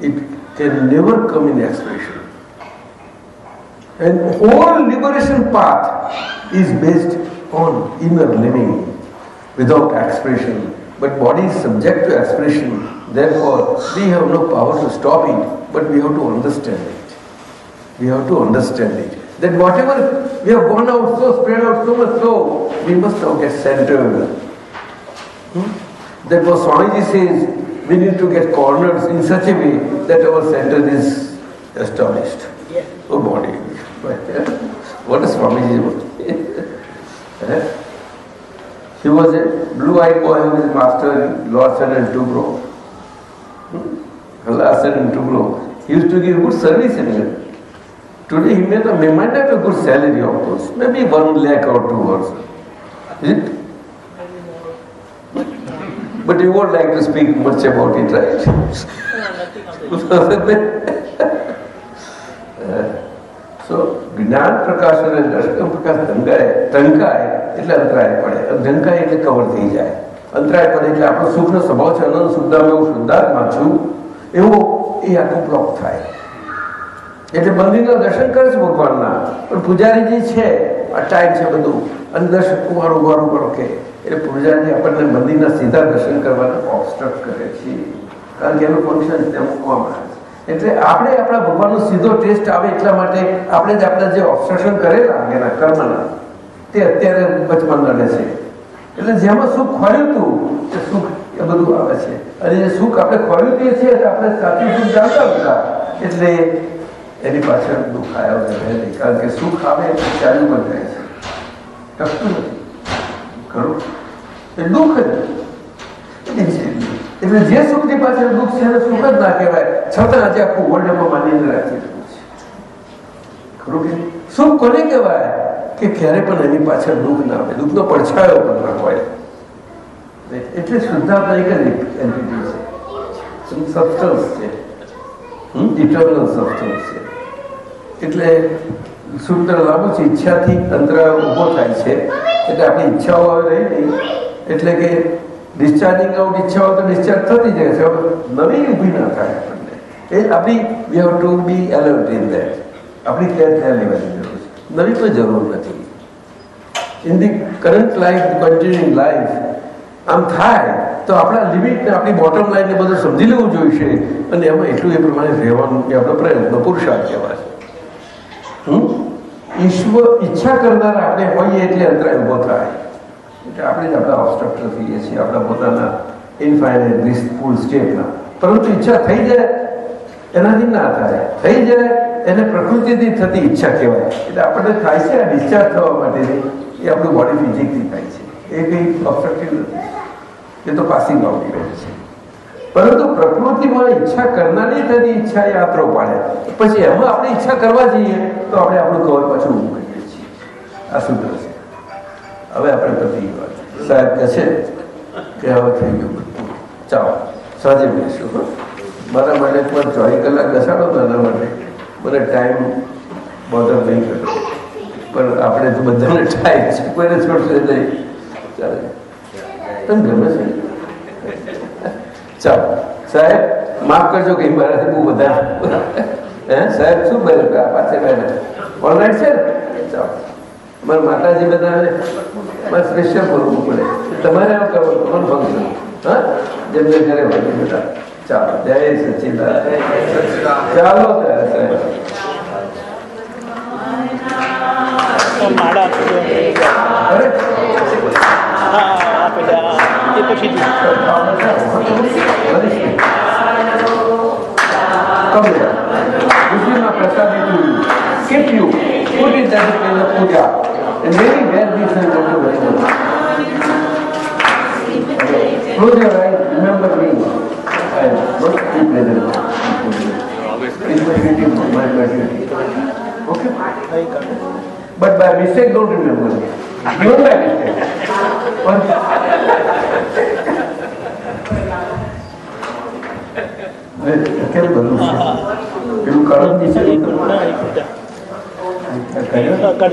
it can never come in expression and whole liberation path is based on inner living without expression but body is subject to expression. Therefore, we have no power to stop it, but we have to understand it. We have to understand it. That whatever we have gone out so, spread out so much so, we must now get centered. Hmm? That what Swamiji says, we need to get corners in such a way that our center is established. Yes. Oh body. What is Swamiji was? Eh? He was a blue-eyed boy who was master in Larsen and Toubro. Hmm? Larsen and Toubro. He used to give good service in it. Today he may not, may might have a good salary of course, maybe one lakh or two or so. Is it? But you won't like to speak much about it, right? સો જ્ઞાન પ્રકાશ અને દર્શન પ્રકાશ ઢંકાય ઢંકાય એટલે અંતરાય પડે. ઢંકાય એટલે cover થઈ જાય. અંતરાય પડે એટલે આપણો સુખનો સ્વભાવ છે અનંત શુદ્ધામ એવું શુદ્ધાત્મા છું. એવો એ આખો બ્લોક થાય. એટલે મંદિરના દર્શન કરે છે ભગવાનના. પણ પૂજારી જે છે આ ટાઈમ છે બધું. અને દર્શન વારું વારું કરો કે એટલે પૂજાજી આપણને મંદિરના સીધા દર્શન કરવાના ઓબસ્ટ્રક્ટ કરે છે. કારણ કે એનું ફંક્શન ત્યાં મૂકવામાં આવે છે. એટલે આપણે આપણા ભગવાનનો સીધો ટેસ્ટ આવે એટલા માટે આપણે જ આપણા જે ઓબ્સ્ટ્રક્શન કરેલા એના કર્મના, તે અત્યારે વચમાં લડે છે. એટલે જેમાં સુખ ખોર્યું હતું તે સુખ એ બધું આવે છે. અને જે સુખ આપણે ખોર્યું તે છે આપણે સાચું સુખ જાણતા હતા. એટલે એની પાછળ દુઃખ આવ્યો છે. કારણ કે સુખ આવે ચાલુ પણ જાય છે. કશું નથી. ખરું એ દુઃખ એટલે જે સુખની પાછળ દુઃખ છે, એને સુખ જ ના કહેવાય. છતાં આજે આખું વર્લ્ડ માની રાખી ખરું કે સુખ કોને કહેવાય? કે ક્યારે પણ એની પાછળ દુઃખ ના આવે દુઃખનો પડછાયો પણ ના હોય. એટલે શુદ્ધાત્મા એક એન્ટિટી છે. સબસ્ટન્સ છે. ઇટર્નલ સબસ્ટન્સ છે. એટલે સૂત્ર લાંબુ છે, ઈચ્છાથી તંત્ર ઊભો થાય છે. એટલે આપણી ઈચ્છાઓ હવે રહી નહીં એટલે કે ડિસ્ચાર્જિંગ આઉટ હોય તો ડિસ્ચાર્જ થતી જાય છે. નવી ઊભી ના થાય. એ આપણી we have to be alert in that આપણી કેર ધ્યાન લેવાની જરૂર છે. નવી કોઈ જરૂર નથી. In the current life continuing life આમ થાય તો આપણા લિમિટને આપણી બોટમ લાઈનને બધું સમજી લેવું જોઈશે. અને એમાં એટલું એ પ્રમાણે રહેવાનું કે આપણો પ્રયત્ન પુરુષાર્થ કહેવાય હમ? ઈશ્વર ઈચ્છા કરનારા આપણે હોઈએ એટલે અંતરાય ઊભો થાય. એટલે આપણે જ આપણા ઓબસ્ટ્રક્ટર થઈએ છીએ, આપણા પોતાના ઇનફાઇનાઇટ ફૂલ સ્ટેટના પરંતુ ઈચ્છા થઈ જાય, એનાથી ના થાય. થઈ જાય, એને પ્રકૃતિથી થતી ઈચ્છા કહેવાય. એટલે આપણને થાય છે આ ડિસ્ચાર્જ થવા માટેની, એ આપણું બોડી ફિઝિકથી થાય છે. એ કંઈ ઓબસ્ટ્રક્ટિવ નથી. એ તો પાસિંગ આઉટ ઇવેન્ટ છે. પરંતુ પ્રકૃતિમાં ઈચ્છા કરનારની થતી ઈચ્છા એ આતરો પાડે. પછી એમાં આપણે ઈચ્છા કરવા જઈએ, તો આપણે આપણું કવર પાછું ઊભું કરીએ છીએ. આ સૂત્ર છે. હવે આપણે વાત સાહેબ કે છે કે હવે થઈ ગયું ચાલો, સાંજે મળીશું મારા માટે પણ ચોવીસ કલાક ઘસાડો તો માટે. મને ટાઈમ બોધર નહીં કર્યો પણ આપણે તો બધાને ટાઈમ છે, કોઈને છોડશે નહીં. ચાલે. તમને ગમે છે? ચાલો, સાહેબ, માફ કરજો કે મારાથી બહુ બધા હે, સાહેબ, શું બને પાછળ ઓનલાઈન છે ચાલો. મારા માતાજી બધાને મારે સ્પેશિયલ કરવું પડે તમારે આવું કરવું તમારું ફંક્શન હા જેમને ઘરે હોય બધા ચાલો જય સચિદાન ચાલો ત્યારે સાહેબ તો માળા And many bad deeds are going to happen. Close your eyes, remember me. I must be present. In my duty, my duty. Okay? But by mistake, don't remember me. Even by mistake. But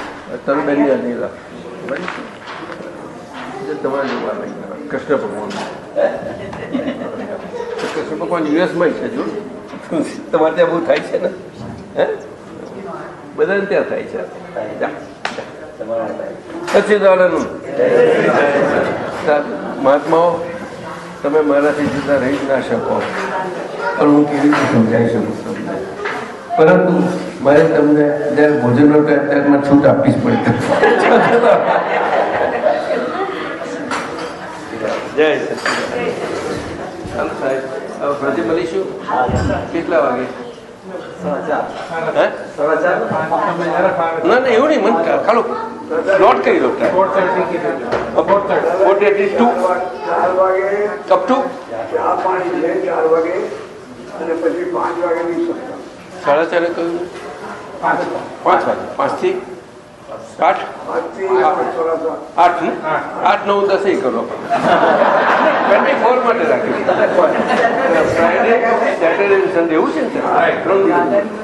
છે? જે તમારે જોવા કૃષ્ણ ભગવાન. કૃષ્ણ ભગવાન યુએસમાં છે, જો. તમારે ત્યાં બહુ થાય છે ને? હે? બધાને ત્યાં થાય છે. જા. મહાત્માઓ, તમે મારાથી જુદા રહી ના શકો. પણ હું કેવી રીતે સમજાવી શકું પરંતુ મારે તમને જયારે ભોજન ટાઈમ ત્યારે છૂટ આપવી જ પડે. ફરજે મળીશું? કેટલા વાગે? ના ના, એવું નહીં, મને ખાલો. નોટ કરી દો four thirty to up to. ચાર પાણી છે ચાર વાગે અને પછી પાંચ વાગે સાડા ચારે કહ્યું. પાંચ વાગે. પાંચથી આઠ? આઠ ને આઠ નવ દસ એ કરો. ટ્વેન્ટી ફોર માટે રાખ્યું ફ્રાઈડે સેટરડે સન્ડે એવું છે ને? ત્રણ દિવસ.